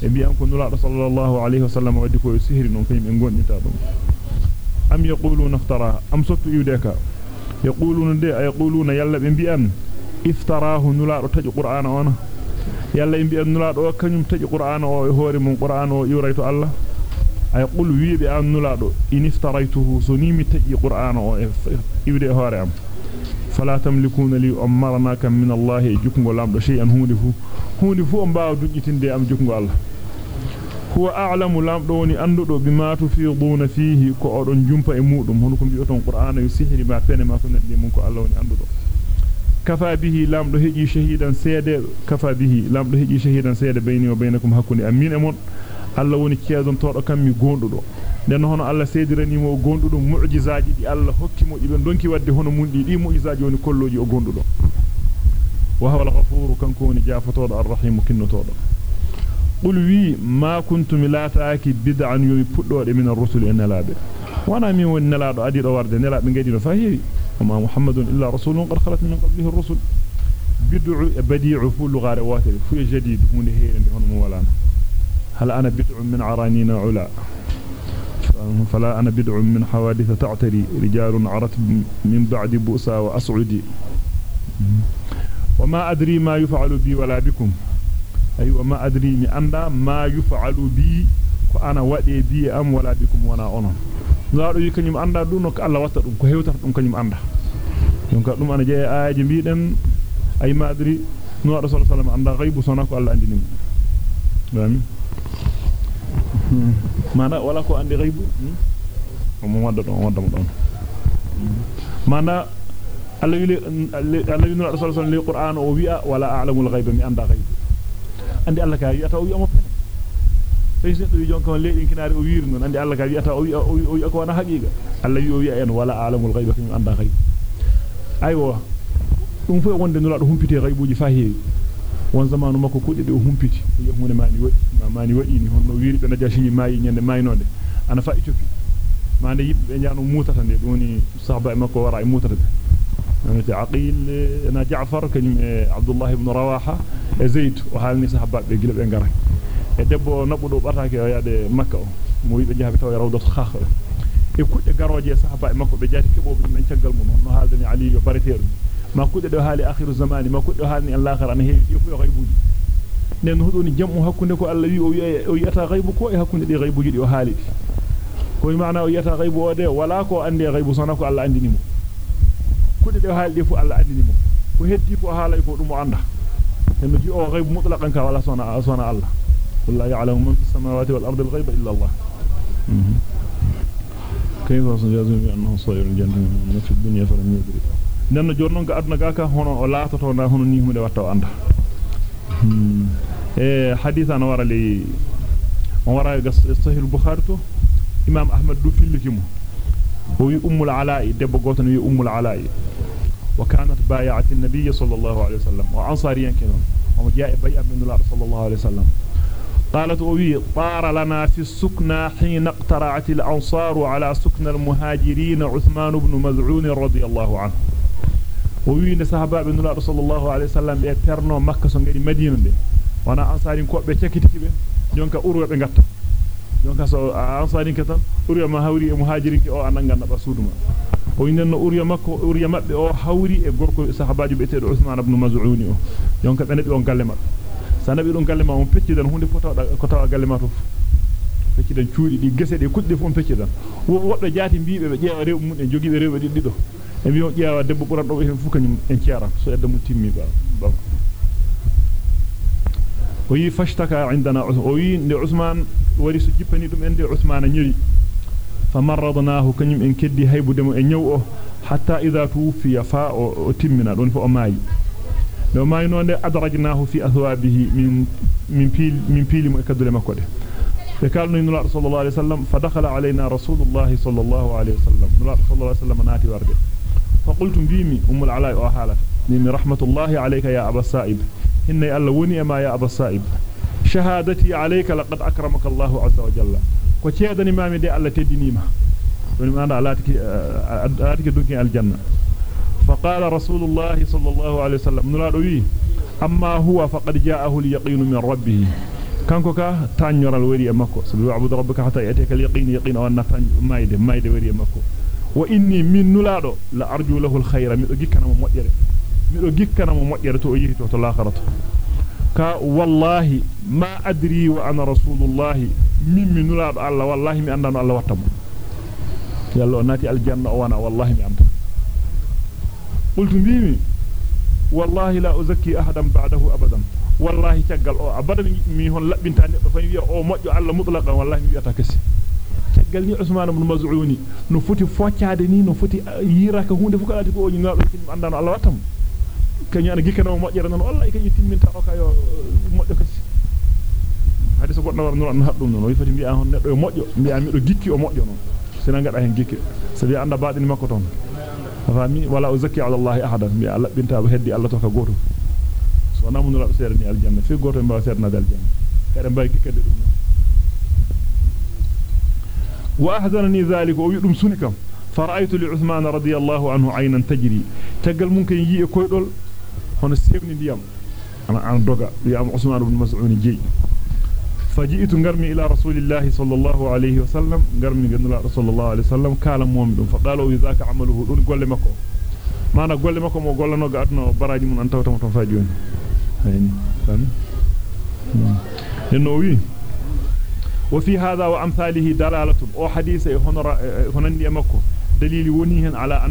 A: bi'an ko nulaado sallallahu alayhi wa sallam waddi ko sihri non kanyum en gondita dum am yaquluna iftara am sottu iwdeka yaquluna de ay yaquluna yalla be bi'an iftarahu nulaado taji qur'ana ona yalla e bi'an nulaado o kanyum taji qur'ana o e hoore mun qur'ana o iwrayto allah ay qul wiibe an nulaado in iftaraytuhu sunimi taji qur'ana o e iwde hoore am tamlikuna li amarna kam min allah e jukngo lamdo shay'an hunde fu hunde fu on baaw dujjitinde am jukngo allah bima tufiduna fihi ko odon jumpa e mudum hono ko bi'oton qur'ana yo sihri ma pene ma ko nandi mun ko allah woni andudo kafa bihi lamdo heji shahidan seede kafa bihi lamdo heji shahidan seede bayni wa bainakum hakuni amin e mon allah woni ceedon todo kam mi gondudo den hono allah seedirani mo gondudo mu'jizaaji di allah hokki mo dibe donki wadde hono mundi di mu'jizaaji woni kolloji o gondudo wa huwa al-ghafuru kanko woni jafatodo ar-rahim kinnotodo قل وي ما كنت ملاتاك بدعا يومي فدود من الرسل إن لا به وأنا من إن لا دو وارد إن لا نلا قديم فهي وما محمد إلا رسول قد خلت من قبله الرسل. بدع بديع في اللغة رواته في جديد. من هي هون ولا هل أنا بدع من عرانين علا؟ فلا أنا بدع من حوادث تعتري. رجال عرت من بعد بؤسا وأصعدي وما أدري ما يفعل بي ولا بكم. ايوا ما أدري ني اندا ما يفعل بي كو أنا وأدي بي أم ولا بكم وأنا أنا. ادري يكنيم اندا دون كو الله واتا دون كو هيوتا دون كنيم اندا دونك دوم أنا جي اي جي بي دن أي ما أدري. نو رسول الله صلى الله عليه وسلم اندا غيب سنكو الله عندي نيم فهمي أنا ولا كو عندي غيب؟ مو ما دون ما دون أنا الله يلي الله يلي رسول الله صلى الله عليه وسلم القران أو ولا أعلم الغيب مي اندا غيب. Andi Allah ka wi'ata o wi'a mo pen tay seddo wi jonka on leedin kinaare o wiiri non andi Allah ka wi'ata o wi'a o wi'a ko wana haqiqa Allah wi o wi'a en wala a'lamul ghaiba mi anda ghaibu aywa dum fu wonde nula do humpite ghaibuji fa heewi won zamanu makko kudde de o humpiti hunde mani wadi ma mani wadi ni honno wiiri be najashi maayi nyande maynode ana fa itopi mande yibbe be jaanu mutata de doni sahaba makko wara e mutata ta aqil ana ja'far kanyum e abdullah ibn rawaha e halni sahaba be gila be ngara e debbo nabudo batake o yaade makka o mo wiibe jaabe taw rawdot khakh e kudde garoje sahaba makko be jaati kebo be men ciagal mun honno haldani ali yo pariteru ma kudde do haali akhiru zamani ma kudde halni allah akhir an heewi fu ghaibuji nen hudoni jamu hakkunde ko allah wi o wi'a o yata ghaibu ko e hakkunde de ghaibuji di o haali ko maana o yata ghaibu o de wala ko ande ghaibu sona ko heddi ko haalay ko dum anda لما جاء غيب مطلق إنك على صنع صنع الله. ولا يعلم من في السماوات والأرض الغيب إلا الله. كيف أصنجازم أنه صير الجنة من في الدنيا فلم يدري. نعم، لأن جورنون قادنا قاكا هنا ولا تطورنا هنا نيهم دي واتوا عنده أنا نورا لي ونورا يصحي البخارة إمام أحمد دو فيلكم هو يؤم العلاء دي بقوتن يؤم العلاء. وكانت بايعت النبي صلى الله عليه وسلم. وعنصاريا كنون ومجاء بيئة من الله صلى الله عليه وسلم. قالت أبي طار لنا في السكنة حين اقترعت الأنصار على سكن المهاجرين عثمان بن مذعون رضي الله عنه. ويين صحابة بن الله صلى الله عليه وسلم يترنو مكة سنجري مدينة وأنا أنصاري كوب بيشكتك بي. يونك أروي بنغطة يونك أنصاري كتن. أروي ما هوري مهاجرين كي أو أنا نغنب o o inenno urwe makko urwe mabbe o hawri e gorko sahabaaji be teedo Usman ibn Maz'un o jonka be nabi on galle mabbe sanabi don galle ma on peccidan hunde foto ko tawa galle ma to peccidan cuudi di gese de kudde fu on peccidan woddo jaati biibe be jeewa rew mun e jogibe rew be dido e mi on jeewa debbo buran do hen fu kanyum en ciara so edda mun timmi ba ba وي فاشتكى عندنا وي ند عثمان وري سو جيباني دوم اند عثمان نيري فمرضناه كنيم إن كدي هيبودم إن نيو حتى إذا توفي فا وتمنا دون فو ماي. لو ماي نون أدرجناه في أثوابه من من بيل من بيل مو كدل مكو ده فقال نبي صلى الله عليه وسلم فدخل علينا رسول الله صلى الله عليه وسلم. نبي صلى الله عليه وسلم ناتي ورده. فقلت بيمي أم العلاء وحالته نمي رحمة الله عليك يا أبا السائب. إن الله وني ما يا أبا السائب. شهادتي عليك لقد أكرمك الله عز وجل. كتيادني ما مدي الله تدينيما ونما أنا ألاتك ألاتك دنكي الجنة فقال رسول الله صلى الله عليه وسلم نرادوي أما هو فقد جاءه اليقين من ربه kanko ka tanyoral wari e makko sabi wa'budu rabbaka hatta yataka al-yaqin yaqin wa anna mayde mayde wari e makko wa inni min nulado la arju lahu al-khayra mi do gikkana mo modjere mido gikkana mo modjere to o yihi to to lakharato كا والله ما أدري وأنا رسول الله من من رب الله والله من أننا الله وتم يلا ناتي الجنة وأنا والله من أنت قلت بيمي والله لا أزكي أحدا بعده أبدا والله تجعل أبدا ميهم لا بنتان فين يا أو ما جعل مطلقا والله من يتكسي تجعلني عثمان من مزعوني نفوتي فوتي هذه نفوتي يراك هون دفوك على تقولي نعم أننا الله وتم kanyu ana gikana mo mojjere non wallahi kanyu timminta o kayo mojjo kasi hadi so goddo war non haddum non wi fati bi'a hon neddo mojjo bi'a mi do gikki o mojjo non sina ngada hen gikki sabi anda baadini makko ton fami wala uzakki ala allah ahadan bi'a labbinta heddi allah to ka goto so namu nula serni aljanna fi goto mbawa serna dal janna kada mbay gikkade dum wa ahzanani zalika o wi dum suni kam فرأيت لعثمان رضي الله عنه عينا تجري تقل ممكن يجي كويدول hono sewni ndiyam ana an doga wi'am Usman ibn Mas'ud jeyi faji'tu ngarmi ila rasulillahi sallallahu alayhi wa sallam ngarmi gandula sallallahu alayhi wa sallam kala mom dum fa qala wa zaka amaluhu dun golle makko mana golle makko mo gollano ga adno baraji mun an tawtamo ton fa joni hayni tan enno wi wa fi hadha wa amsalihi dalalatun o hadisa honora honandi e makko dalili woni hen ala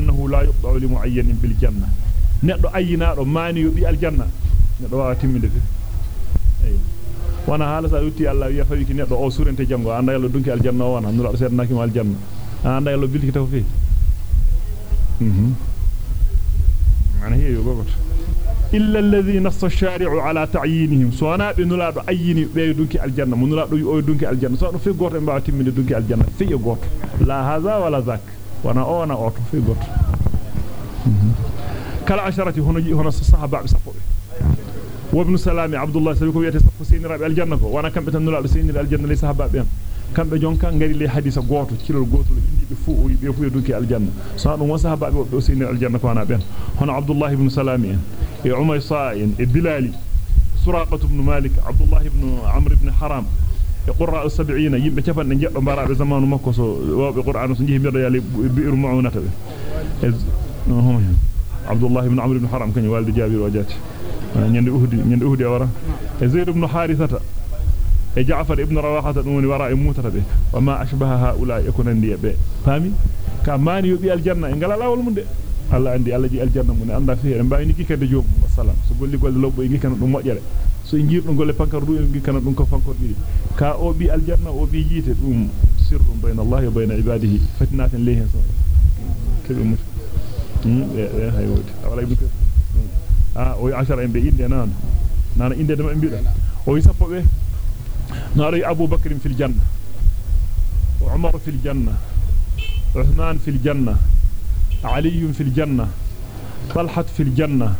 A: neddo ayinaado maani yobi aljanna neddo wawa timminde ay wana hala sa utti Allah wiya fawi ki neddo o surente jango anda yalla dunki aljanna wana nula sednaki mo aljanna anda yalla bilki taw fi mhm ana hiya yogogot illa alladhi nassa ash-shari'u ala ta'yinihim so wana be nula do ayini be dunki aljanna mo do o dunki aljanna so do fi goto e mbawa timminde dunki aljanna fi e la hadha wala zak wana o wana oto fi goto وكل عشرة هنا هنا الصحابة عم صفوه. وابن سلامي عبد الله سلكوا يتصفوا سين رأب الجنة وأنا كم بتنول على سين الجنة ليس حبابين كم بجون كان قال لي حديث قوته كيلو قوته يجي بفوق يبيفوق يدوك الجنة. صار وما سحب بعد سين الجنة وأنا بين هنا عبد الله بن سلامي إيه عمر صائن إيه الدلالي سراقة بن مالك عبد الله بن عمرو بن حرام. إيه قراء السبعين يجيب بتفن نجاء مباراة زمان ومكوس وابي قرآن وسنجيه بيرد يالي بيرمعونته هم يعني الله بن عمرو بن حرام كان والد جابر وجاتي ñande uhdi ñande uhdi wara e zaid ibn harithata e ja'far ibn rawaha dum woni wara e mutata be wa ma ashbaha haula yakunandi be fami ka mani yobi aljanna e ngala lawol munde Allah andi Allah ji aljanna mun anda fi en bayni kikade joom wassalam so golli golle lobbo e gikana dum mojjere so jirdo golle pankar du en gikana dum ko fankor didi ka o bi aljanna o bi jite dum sirrum bayna Allah wa bayna ibadihi fatnatin lihi so kebe mut hmm e haywodi wala ibn ah o 10 en be inde nan nana inde dama en biida o yi sappo be naro Abu Bakr fil janna وعمر في الجنة عثمان في الجنة علي في الجنة طلحة في الجنة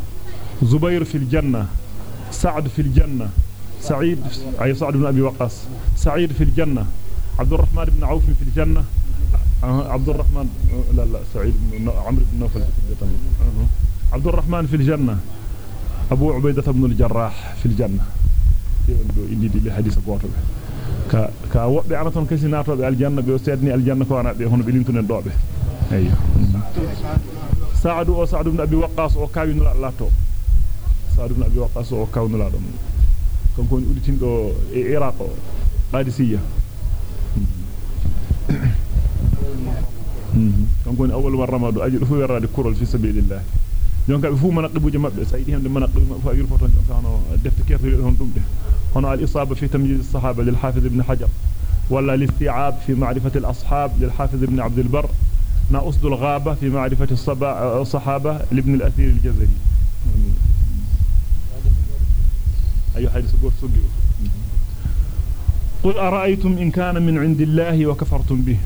A: زبير في الجنة سعد في الجنة سعيد أي سعد بن أبي وقاص سعيد في الجنة عبد الرحمن بن عوف في الجنة عبد الرحمن لا لا سعيد بن عمرو بن نوفل عبد الرحمن في الجنة. أبو عبيدة بن الجراح في الجنة. في عنده إلي حديث قوته ك كوب عرفتهم كيس ناتو بالجنة بيوسيدني الجنة كونا بيهون بلينتون الدوبة أيه سعد أو سعد بن أبي وقاص أو كاين لا تو سعد بن أبي وقاص أو كاين لا دم كم كون أريد تندو إيراقو قادسية. Kanko woni awwal ramadu aji fu werade kurol fi sabilillah. Jonka be fu manaqibuje mabbe sayidi hemde manaqib fu ayur foton kano defte kerto hon dum de هنا الإصابة في تمييز الصحابة للحافظ ابن حجر ولا الاستيعاب في معرفة الأصحاب للحافظ ابن عبد البر نأصد الغابة في معرفة الصحابة لابن الأثير الجزري أي حديث قول سجي قل أرأيتم إن كان من عند الله وكفرتم به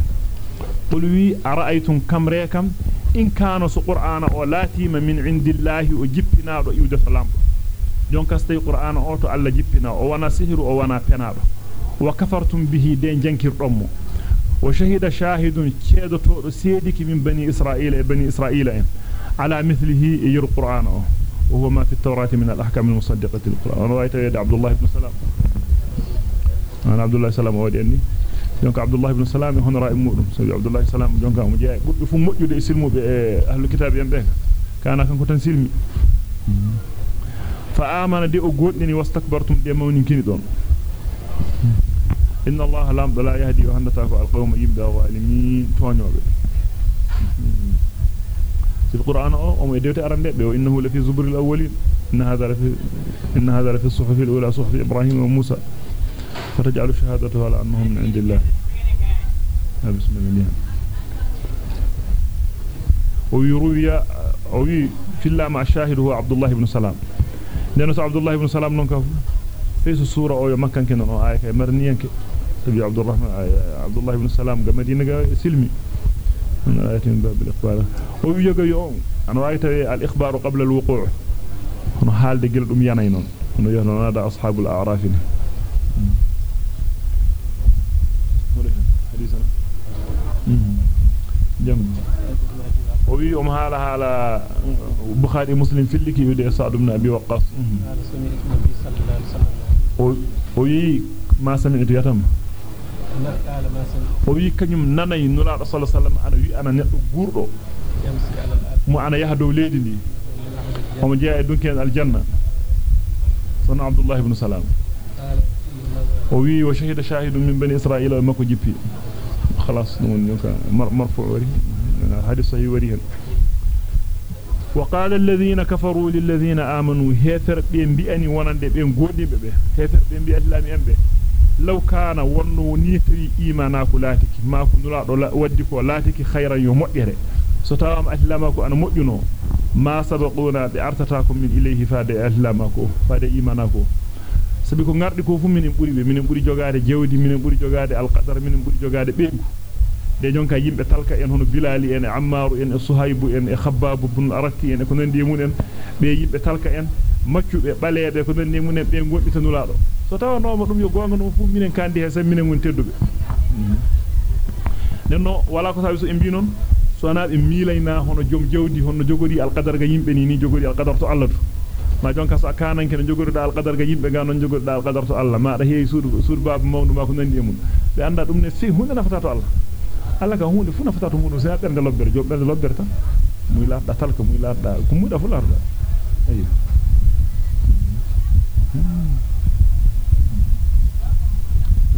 A: قلوي أرأيتم كم ريكم؟ إن كانوا سقرآن أو لاتيما من عند الله وجبتنا رؤيود فلام جون كستي قرآن أوتو ألا جبتنا أوانا سهر أوانا فنار وكفرتم به دين جنكر أمو وشهد شاهد كيدو تور سيدك من بني إسرائيل بني إسرائيل. على مثله يرى القرآن وهو ما في التوراة من الأحكام المصدقة للقرآن. رأيت يا عبد الله بن سلام. أنا عبد الله سلام أولي أني. Jonka Abdullah ibn Salam hono ra'i mudum sabi Abdullah Salam jonka mo jeey buddu fu mojjude silmu be ahlul kitab en be kana kanko tan silmi. فآمن دي أقودني واستكبرتم دي مونين دون إن الله لام لا يهدي وهندتاك القوم يبدا ظالمين تونيوبه في القرآن أو يديوت أرندي بيو إنه لفي زبر الأولين إن هذا لفي إن هذا لفي الصحف الأولى صحف إبراهيم وموسى فتجعل شهادته على أنهم من عند الله. بسم الله. ويروي أو في الله مع الشاهد هو عبد الله بن سلام. ibn salam non ka feesu sura o yo makkanke non o ay kay marniyanke tabi abdurrahman abdullah ibn salam ga madina ga silmi من آيات من باب الإخبار ويجا يوم أنا رأيت الإخبار قبل الوقوع. هنا حال قلت أمي هنا يهنا هذا أصحاب الأعراف. حديثنا. وبي أم هذا على بخاري مسلم في اللي كي يدي سعد بن أبي وقاص. وي ما سمعت يتم وي كنيم ناناي نولا صلى الله عليه وسلم أنا وي أنا نيدو غوردو مو أنا يهدو ليدي دي هم جاء دونكين الجنة. صنع عبد الله بن سلام. ووي وشهد شاهد من بني إسرائيل ومكو جيبي. خلاص نون يوكا مرفوع وري. هذه صحيح وريهن وقال الذين كفروا للذين آمنوا هيثر بيان بيان وانان دي بيان بي ببه هيثر بيان بيان لامي أمبه لو كان ونو نيتري إيماناك لاتك ما كنو لا أودك لاتك خيرا يمؤره ستاوام أسلامك أنا مؤجنو ما سبقونا بأرتتاكم من إليه فادي أسلامك فادي إيماناكو sabi ko ngardi ko fu minen buri be minen buri jogaade jewdi minen buri jogaade alqadar minen buri jogaade beegu de jonka yimbe talka en hono bilali en ammaru en suhaybu en e khabbabu bun arati en ko nandi mun en be yimbe talka en maccube baleebe ko nandi mun en be gombita nulaado so tawanoma dum yo gonga no fu minen kandi he sam minen won teddube nenno wala ko sabi so en bi non so ana be milayna hono jom jawdi hono jogori alqadar ga yimbe ni ni jogori alqadar to Allah ma jonka so kananke no jogori da alqadar ga yimbe ga non jogori da alqadar to Allah ma da heewi suudu suudu babu mawdu ma ko nandi mun be anda dum ne fi hunde nafata to Allah Allah ka hunde fu nafata to mudum se berde lobbere jom berde lobbere tan muy laada talka muy laada ko muda fu laada ayo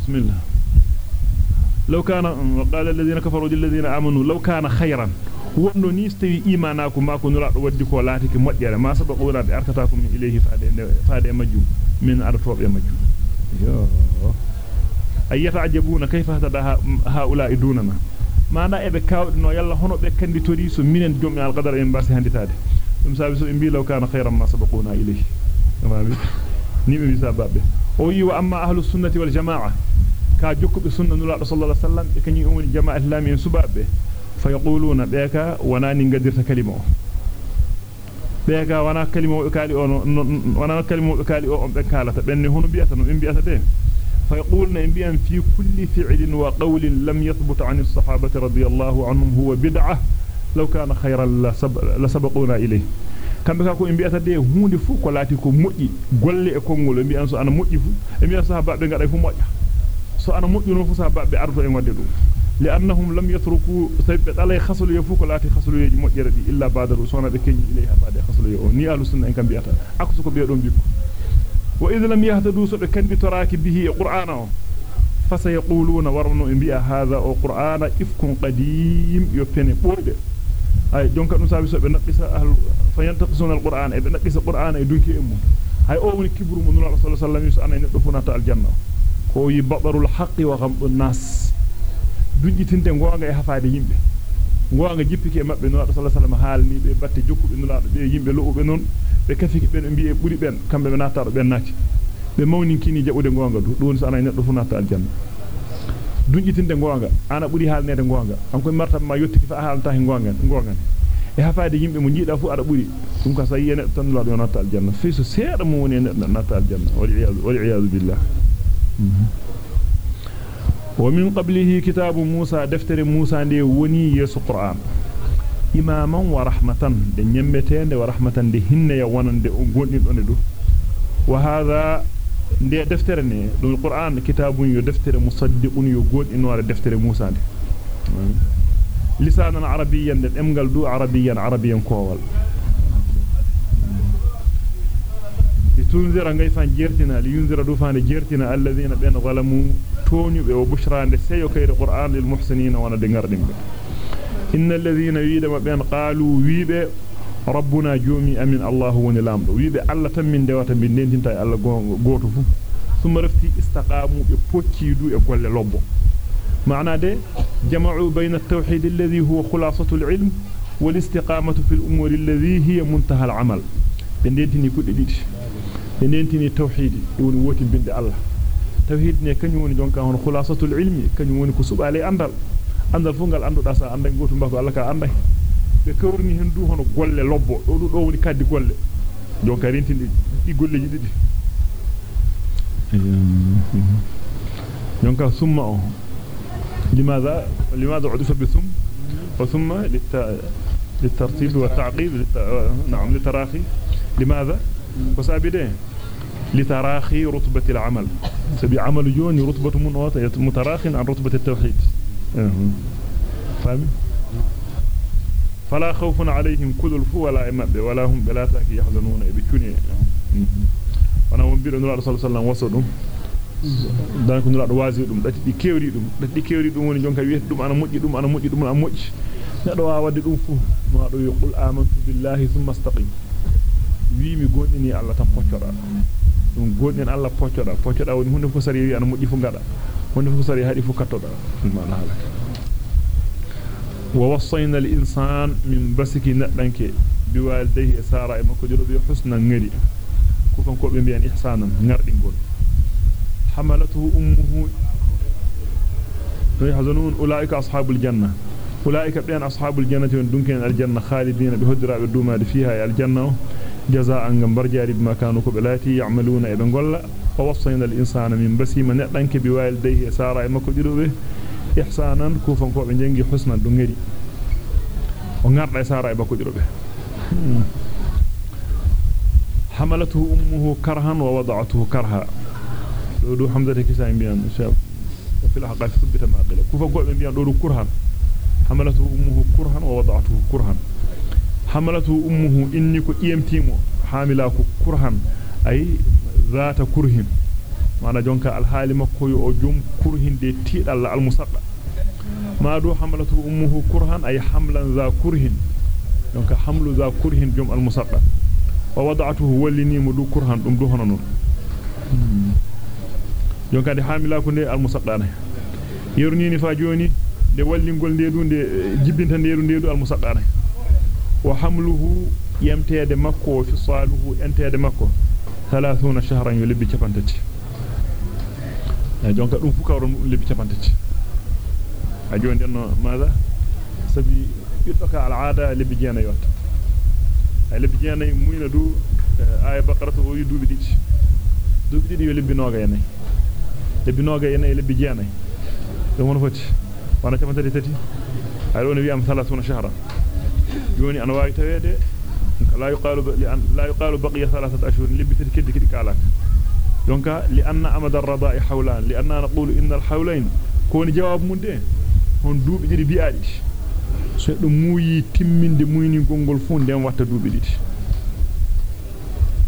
A: بسم الله لو كان وقال الذين كفروا للذين آمنوا لو كان خيرا wondo ni stawi imana ko mako nula do waddi ko laatiki moddere ma sabaquna bi arkatakum min ilayhi faade faade majjum min artobe majjum yo ayyata ajabuna kayfa hada haula idunana mana ebe kawdino yalla hono be kanditori so minen jommi al qadar en basi handitade dum sabi so imbi law kana khayran ma sabaquna ilayhi tamami ni be misababbe o yi wa amma ahlus sunnati wal jamaa ka jokkube sunna nula sallallahu alaihi wasallam e kanyi umni jamaa islami en subabbe فيقولون بيكا وأنا نغدرت كلمة. بك وأنا كلمة وكالي وأنا كلمة وكالي أو بكالته بني هون بياتن ام بياتن فيقولون ام بيان في كل فعل وقول لم يثبت عن الصحابة رضي الله عنهم هو بدعة. لو كان خيرا لسبقونا إليه. kambe ka ko imbi atade hunde fu ko lati ko moddi golle e kongolo mbi an so ana moddi fu e mi sahaba be ngada fu moja so ana moddi no fu sahaba be ardo e ngode dum لأنهم لم يتركوا سيبت عليه خصل يفوك لا تخصل يجي مجرد إلا بعد رسولنا بكين إليها بعد خصل يو ني أهل السنة إن كان بيأتا أكسك بيأدون بيكو. وإذا لم يهتدوا سبب كان بتراك به قرآنه فسيقولون ورنوا إن بيأ هذا قرآن إفك قديم يبتني. بورد أي جونك نسابي سبب نقص أهل فينتقصون القرآن. إذا نقص القرآن يدونك إمو هاي أول كبر من الله صلى الله عليه وسلم يسأل أن يدفنا الجنة. هو يبطر الحق وغمض الناس. Dujjitinde gonga e hafaade yimbe gonga jippike mabbe no sallallahu alaihi wasallam haalni be batte jokkube nulaado be yimbe lo'ube non be kafiki ben bi'e buri ben kambe be naataado ben naati be mawninkini jabude gonga du don so ana neddo fu naata aljanna dujjitinde gonga ana buri haalnede gonga an ko martab ma yottiki fa haalanta he gonga gonga e hafaade yimbe mo jiida fu ada buri dum ka sa yene tan nulaado naata aljanna fi seeda mo woni naata aljanna wal iyad wal iyad billah ومن قبله كتاب موسى دفتر موسى دي وني يسو قرآن. إماما ورحمة دي نيمتين دي ورحمة دي هن يوانا دي أنقون دي وهذا دي دفتر ني دو القرآن كتاب يو دفتر مصدق يو قول إنو على دفتر موسى دي لسانا عربيا دي إمغل دو عربيا عربيا كوال. لتنذر غيفان جيرتنا لينذر دوفان جيرتنا الذين بين ظلموا. توني وبشرى سيكير القرآن للمحسنين وأنا دنقر إن الذين ويدما بين قالوا ويب ربنا جومي أمن الله ونلام ويب ألا تمن دوا تمن دين تنتا ألا قوتفو ثم رفتي استقاموا يبوكيدو يقول للعب معنى دي جمعوا بين التوحيد الذي هو خلاصة العلم والاستقامة في الأمور الذي هي منتهى العمل. بين دين تنتي كل ديش بين دين تنتي توحيد. يقول ووتي بين الله. توحيد ني كاني وني دونك هون خلاصه العلم كاني وني كسب علي اندال اندال فوغال اندو داسا اندي غوتو مباكو الله كا اندي بكورني هندو هون غوله لوبو دو دو وني كادي غوله دونك رينتي دي غوله دي دي دونك ثم لماذا لماذا عدف بثم وثم للت... للترتيب والتعقيب للت... نعم للتراخي لماذا وسابدين لتراخي رتبة العمل سبي عمل جوني رتبة من متراخ عن رتبة التوحيد فاهم فلا خوف عليهم كل الفو ولا إمب ولا هم بلا تاكي يحزنون بكوني وأنا ومبير نرى صلى الله عليه وسلم dan ko nulaado wazi dum dati di kewri dum dati di kewri dum woni jonka wiete dum ana mojji dum ana mojji dum ana mojji nedo wa wadde dum fu no do yaqul amantu billahi thumma istaqim wi mi gondini Allah tan poccoda dum godden Allah poccoda poccoda woni hunde fu sari wi ana mojji fu ngada hunde fu sari hadi fu kattoda mana halaka wa wassayna al insan min basiki nadanke biwalidayhi sara e makko jodo bi husna ngari ko kan ko be biyan ihsanan ngardingol حملته أمه ويحزنون أولئك أصحاب الجنة أولئك بين أصحاب الجنة دونكين الجنة خالدين بهدراء الدوما فيها الجنة جزاء غمبر جاري بما كانوا كبلاتي يعملون ابن قل ووصينا الإنسان من بسي من يأتنك بوالديه سارة مكو جلوبه إحسانا كوفا كوفا جنجي حسنا دونغري ونغرد سارة مكو جلوبه حملته أمه كرها ووضعته كرها. دو حمزة كسا بيان شاب. في الحقائق ثبت ما قيل. كوفا غو بيان دو كرها. حملته أمه كرها ووضعته كرها. حملته امه اني كو يمتيمو حاملا كو كرها اي ذات كرهن وأنا جونكا الحال مكو يو جوم كرهن دي تيدال المصدق ما دو حملته أمه كرها أي حملا ذا كره donc hamlu za kurhin jom al musadda wa wada'atuhu wallini mu du kurhan dum du hono non donc ade hamila ko ne al musadda ne yernini fa joni de wallingol ndeedu nde jibbinta ndeedu ndeedu al musadda ne hamluhu yamtede makko fi saluhu entede makko 30 shahran yo lebbi capantati e jonka dum fukawro lebbi capantati a joni denno maada sabi yiddo ka al'ada lebbi jeena yotta ay lebbi jeena muyna du ay baqaratu o yudubi didi dubi didi yo lebbi noga yenay lebbi noga yenay lebbi jeena dum won foti wana capantati tati ay woni wi am 30 shahran جوني أنا واجت هذا لا يقال ب... لأن... لا يقال بقي ثلاثة أشهر. لبتر كده كده كعلك يونكا لأن أمد الرضاء حولان. لأن نقول إن الحولين كون جواب مدين هن دوب جري بيعيش سيد موي تمين دي موي نقول غلفون دين وقت دوب جري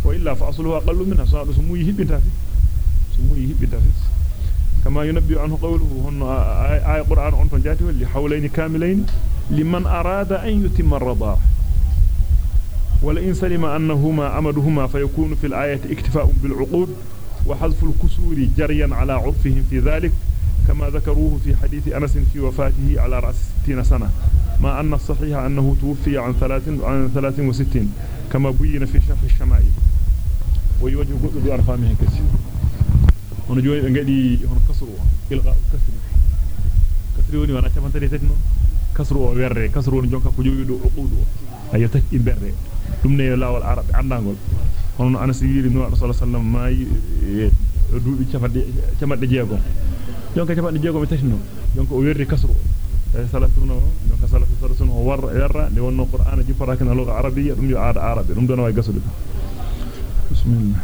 A: وإلا فأصله أقل منها صار سموي هي بتافي. سموي هي بتافي. كما ينبي عنه قوله هن آية آي قرآن عن فنجاته اللي حولين كاملين liman arada an yutimma ar-ridaa ولئن سلم أنهما أمدهما فيكون في الآية اكتفاء بالعقود وحذف الكسور جريا على عرفهم في ذلك كما ذكروه في حديث أنس في وفاته على رأس ستين سنة. ما أن الصحيح أنه توفي عن ثلاث عن ثلاث وستين كما بين في شرح الشمائل. ويوجه قد دو أرفامه كثير هنا جوي نغدي هنا كسروا إلغاء كسر كسر وني وأنا كمان تري تتنو كسروا ويرre كسروا نجونكا كجوي دو عقود أي تكي برre dum ne lawol arabe andangol hono anas wiiri no rasul sallam maayi duubi cafade camadde jeegom donc camadde jeegom e tatino donc o werri kasru e salatuno donc salatu salatuno o warra yarra de wonno qur'ana jipara kana lugha arabiyya dum yo aada arabe dum don way gasude bismillah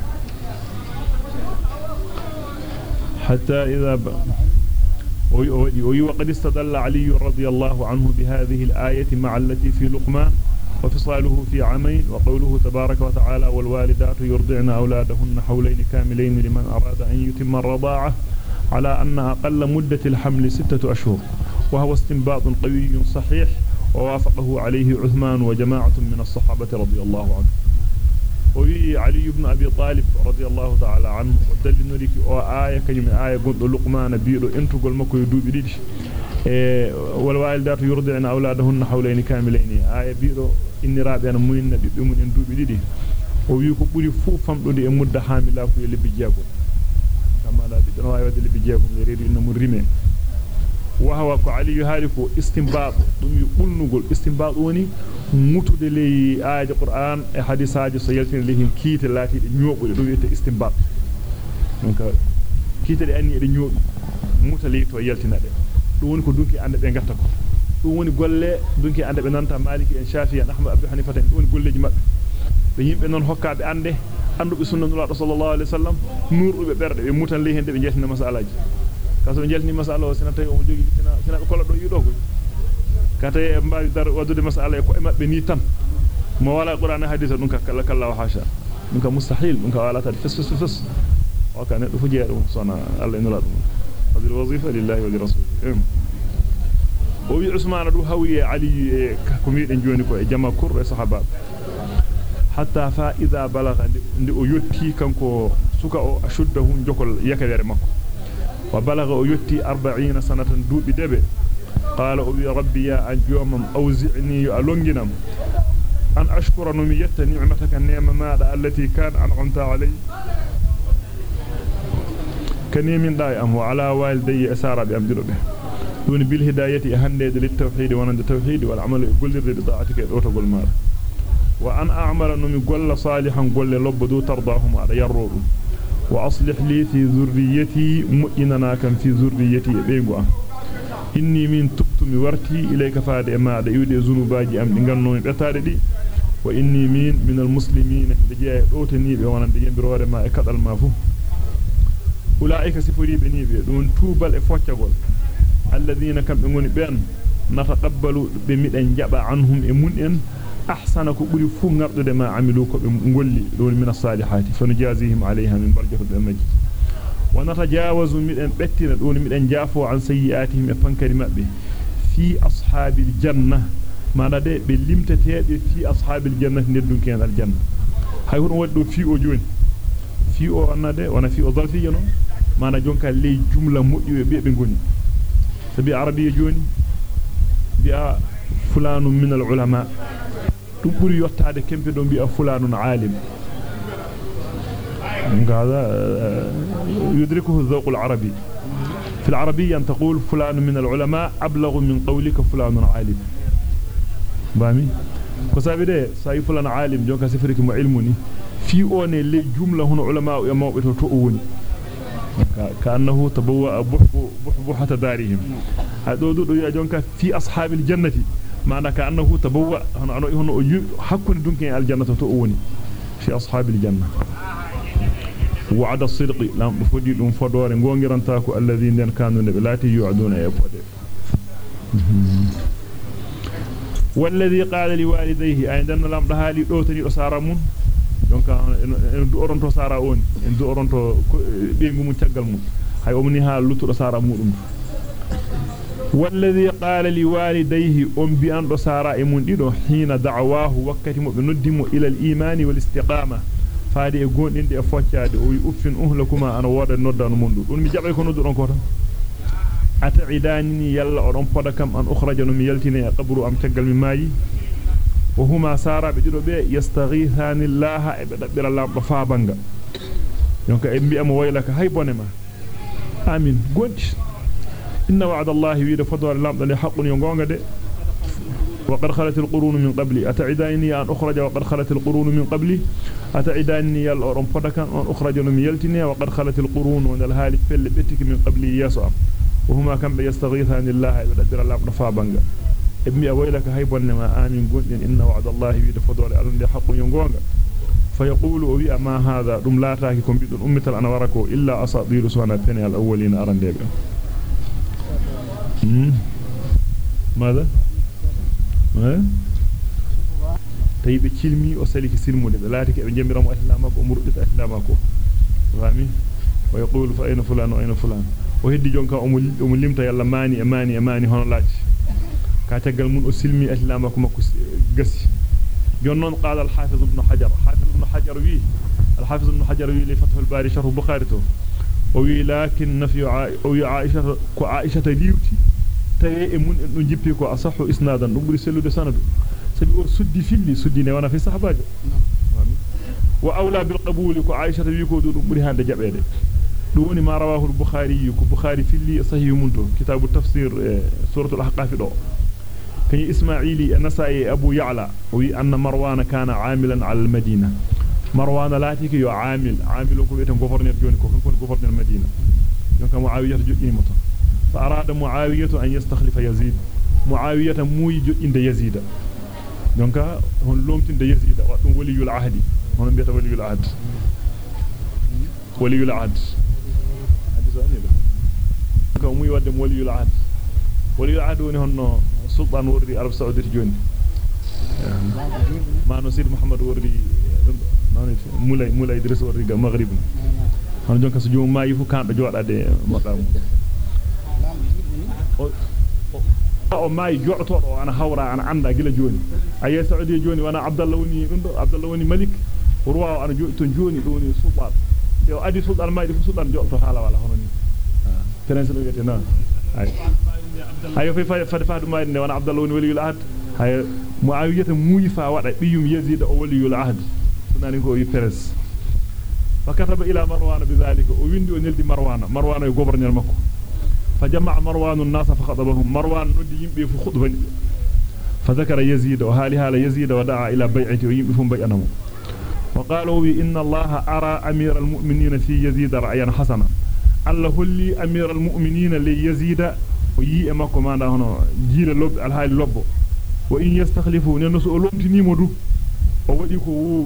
A: حتى إذا ب... وقد استدل علي رضي الله عنه بهذه الآية مع التي في لقمان وفصاله في عامين وقوله تبارك وتعالى والوالدات يرضعن أولادهن حولين كاملين لمن أراد أن يتم الرضاعة على أن أقل مدة الحمل ستة أشهر وهو استنباط قوي صحيح ووافقه عليه عثمان وجماعة من الصحابة رضي الله عنه وي علي بن أبي طالب رضي الله تعالى عنه ودل نريك آية كلمة آية قد لقمان بيرو انتو قل مكو يدوب ديش والوالدات يرضعن أولادهن حولين كاملين آية بيرو mun en duubi didi o wi ko buri fu famdude e mudda hamila ko lebbi jeego kama la bidon waawi wadde lebbi jeego mi reedu inna mun rime dum yu bulnugol istinbab woni mutude ley aaje qur'an e hadisaaji so yaltin lehim kiite laatiide ñoobude dum wiete istinbab donc kiite de anni e ñoobi mutale to yaltina de dum woni ko dunki ande be gatta ko dum woni golle dunki ande be nanta maliki en shafi en ahmad abdul hanifa en woni golleji mabbe be yimbe non hokkaabe ande andube sunna nulaado sallallahu alaihi wasallam nurube berde be mutan le hende be jetina masalaji kaso jelni masala o sinata o jogi sina sina be kolla do yudo ko kata e mbaawi dar wadude masala e ko e mabbe ni tan mo wala qur'an hadith dum ka kala kala wa hasha dum ka mustahil dum ka wala ta fes fes fes o ka ne do fu jeedo sona alla nulaado هذه الوظيفه لله ولرسوله o wi usman du hawi ali e ko miiden joni ko e jama kur e sahaba hatta fa idha balagha ndi o yotti kanko suka o ashuddahu jokol yakawere makko وبلغ يوتي 40 سنة دوبي دبي. قال أبي ربي يا أجوم أوزعني الونغنم أن أشكر نميت نعمتك النعمه ما التي كان أنعمت علي؟ كني من داي ام والدي أسار بامدر به. دون بالهداية هنده للتوحيد ونند التوحيد والعمل قل لرضاعتك اوتغل مار وأن أعمل نمي قل صالحا قل لبدو ترضاهم على يرودهم وأصلح لي في ذريتي مؤننا كان في ذريتي بيغوا. إني من تبت مورتي إليك فاد ما دا يودي ذنوباجي أم دي غنومي بتاري دي. وإني من من المسلمين بجاي دوتني بي ونان دي برور ما اكدال ما فو. أولئك سفري بني بي. دون توبال foccagol alladhina kam be ngoni ben nataqabbalu be miden jaba أحسن كبري فون أرضه ما عملوك بقولي دول من الصالحات. فنجازيهم عليها من برجة المجد. ونتجاوز من بتنا دول من أنجافوا عن سيئاتهم يفنكر ما به. في أصحاب الجنة ما ندى بلم تتيب في أصحاب الجنة ندون كان الجنة. هاي هو ودو في أجون. في أو ندى وأنا في أضل في جنون. ما نجون كلي جملة مؤدي بيبنقولي سبي عربي جوني بيا fulanu min al ulama dum buri yottade kembe do alim هذا يدركه الذوق العربي في العربية أن تقول فلان من العلماء أبلغ من قولك فلان عالم بامي كسابي ده ساي فلان عالم جونكا سفرك مو علمني في اوني لي جمله هنا علماء تو اوني كانه تبوا بحبحه دارهم هادو دو يا جونكا في معنى كأنه تبوء هن عنو إيهن حكون دونكين إيه على الجنة تؤوني؟ في أصحاب الجنة. وعد الصدق. لم فدي لهم فدوار غونغران تاكو الذين كانوا نبلاتي يعدون يبود والذي قال لوالديه عندنا لم دهالي دوتني أسارمون؟ دونك ان دورنتو سارا اون إن دورنتو بيغومو تيغال مون هاي أمني ها لوتو اسارا مودوم والذي قال لوالديه أم بأن رسارة إمونه حين دعواه وكتم بندم إلى الإيمان والاستقامة. فهذا يقول إن دي أفوكياد ويؤفن أهلكما أنا وارد النرد المندو ونمي جابيكو ندر أنكورا أتعيداني يلا أرم فدكم أن أخرج نمي يلتني أقبر أم تقل من ماي؟ وهما سارا بجدو بي يستغيثان الله إبدا بير الله بفا بانغا. يونك إبدا أم هاي بونما. آمين. قلت inna wa'da allah wiida fodore lamdo le haqqun yo gonga de وقد خلت القرون من قبلي. أتعداني أن أخرج؟ وقد خلت القرون من قبلي. أتعداني الأرم فدكا أن أخرج من يلتني. وقد خلت القرون وأن الهالك فل بيتك من قبلي يسوع وهما كم يستغيثان الله يبدر الله نفا بانغا إبني أويلك هيبون ما آمن قلن إن وعد الله يد فضول أرن حق ينغونغا فيقول أبي ما هذا؟ دم لا تاككم بدون أمة أنا وركو إلا أصادير سوانا الثانية الأولين أرن ديبا ماذا؟ tawi be cilmi o saliki silmude be laati ke be jambiramo islama ko murdita islama ko fami wa yaqulu fa ayna fulan wa ayna fulan o heddi jonka o mo limta yalla mani e mani e mani hono laati ka tagal mun o silmi islama ko makko gasi jonnon qala al hafiz ibn hajar hafiz ibn hajar wi al hafiz ibn hajar wi li fath al bari sharh bukhari to o wi lakin nafyu aisha ko aisha liwti tawi e mun en dum jippi ko asahu isnadan dum buri sellude sanadu sabi o suddi filli suddi ne wana fi sahabajo wa awla bil qabul ko aisha wi ko dum buri hande jabede dum woni ma rawahu al bukhari ko bukhari filli sahih munto kitabu tafsir suratul ahqaf do kany isma'ili an-nasa'i abu ya'la wi anna marwan kana 'amilan 'ala al-madina marwan lati ko yo 'amil 'amilun ko weten gouverneur joni ko kon gouverneur madina donc muawiyah jodini mo ton فأراد معاوية أن يستخلف يزيد. معاوية موي جئند يزيد. دونك هون لومتين دي يزيد. وادون ولي العهد. هون بيتا ولي العهد. ولي العهد. دونك موي ودم ولي العهد. ولي العهد وني هون سلطان وردي عرب سعودية جوني ما نصير محمد وردي مولاي مولاي إدريس وردي مغرب. هون جونك سجوم ما يفو كان جوادade مقام ana anda gila joni ayi saudi joni wana abdallah woni dum do abdallah woni malik ruwa ana jodi ton joni do woni sultan yo adi sultan maydi fu sultan jodto hala wala hono ni prince do yete non ay ayo fi fa fa fa maydi ne wana abdallah woni waliyul ahad hay muawiyata muyi fa wada biyum yazid o waliyul ahad sunani ko yi prince فكتب إلى مروان بذلك وويندي ونلدي مروان مروان يغوبرنير مكو فجمع مروان الناس فخطبهم. مروان ندي يمبي في خطبة. فذكر يزيد وهالي هال يزيد ودعا إلى بيعته ويمبي فهم بيعنه وقالوا إن الله أرى أمير المؤمنين في يزيد رأيا حسنا. الله لي أمير المؤمنين ليزيد ويي مكو ما هنا. جيل لب الهالي لب وإن يستخلفوا ننسوا لومتني مدو وودي كو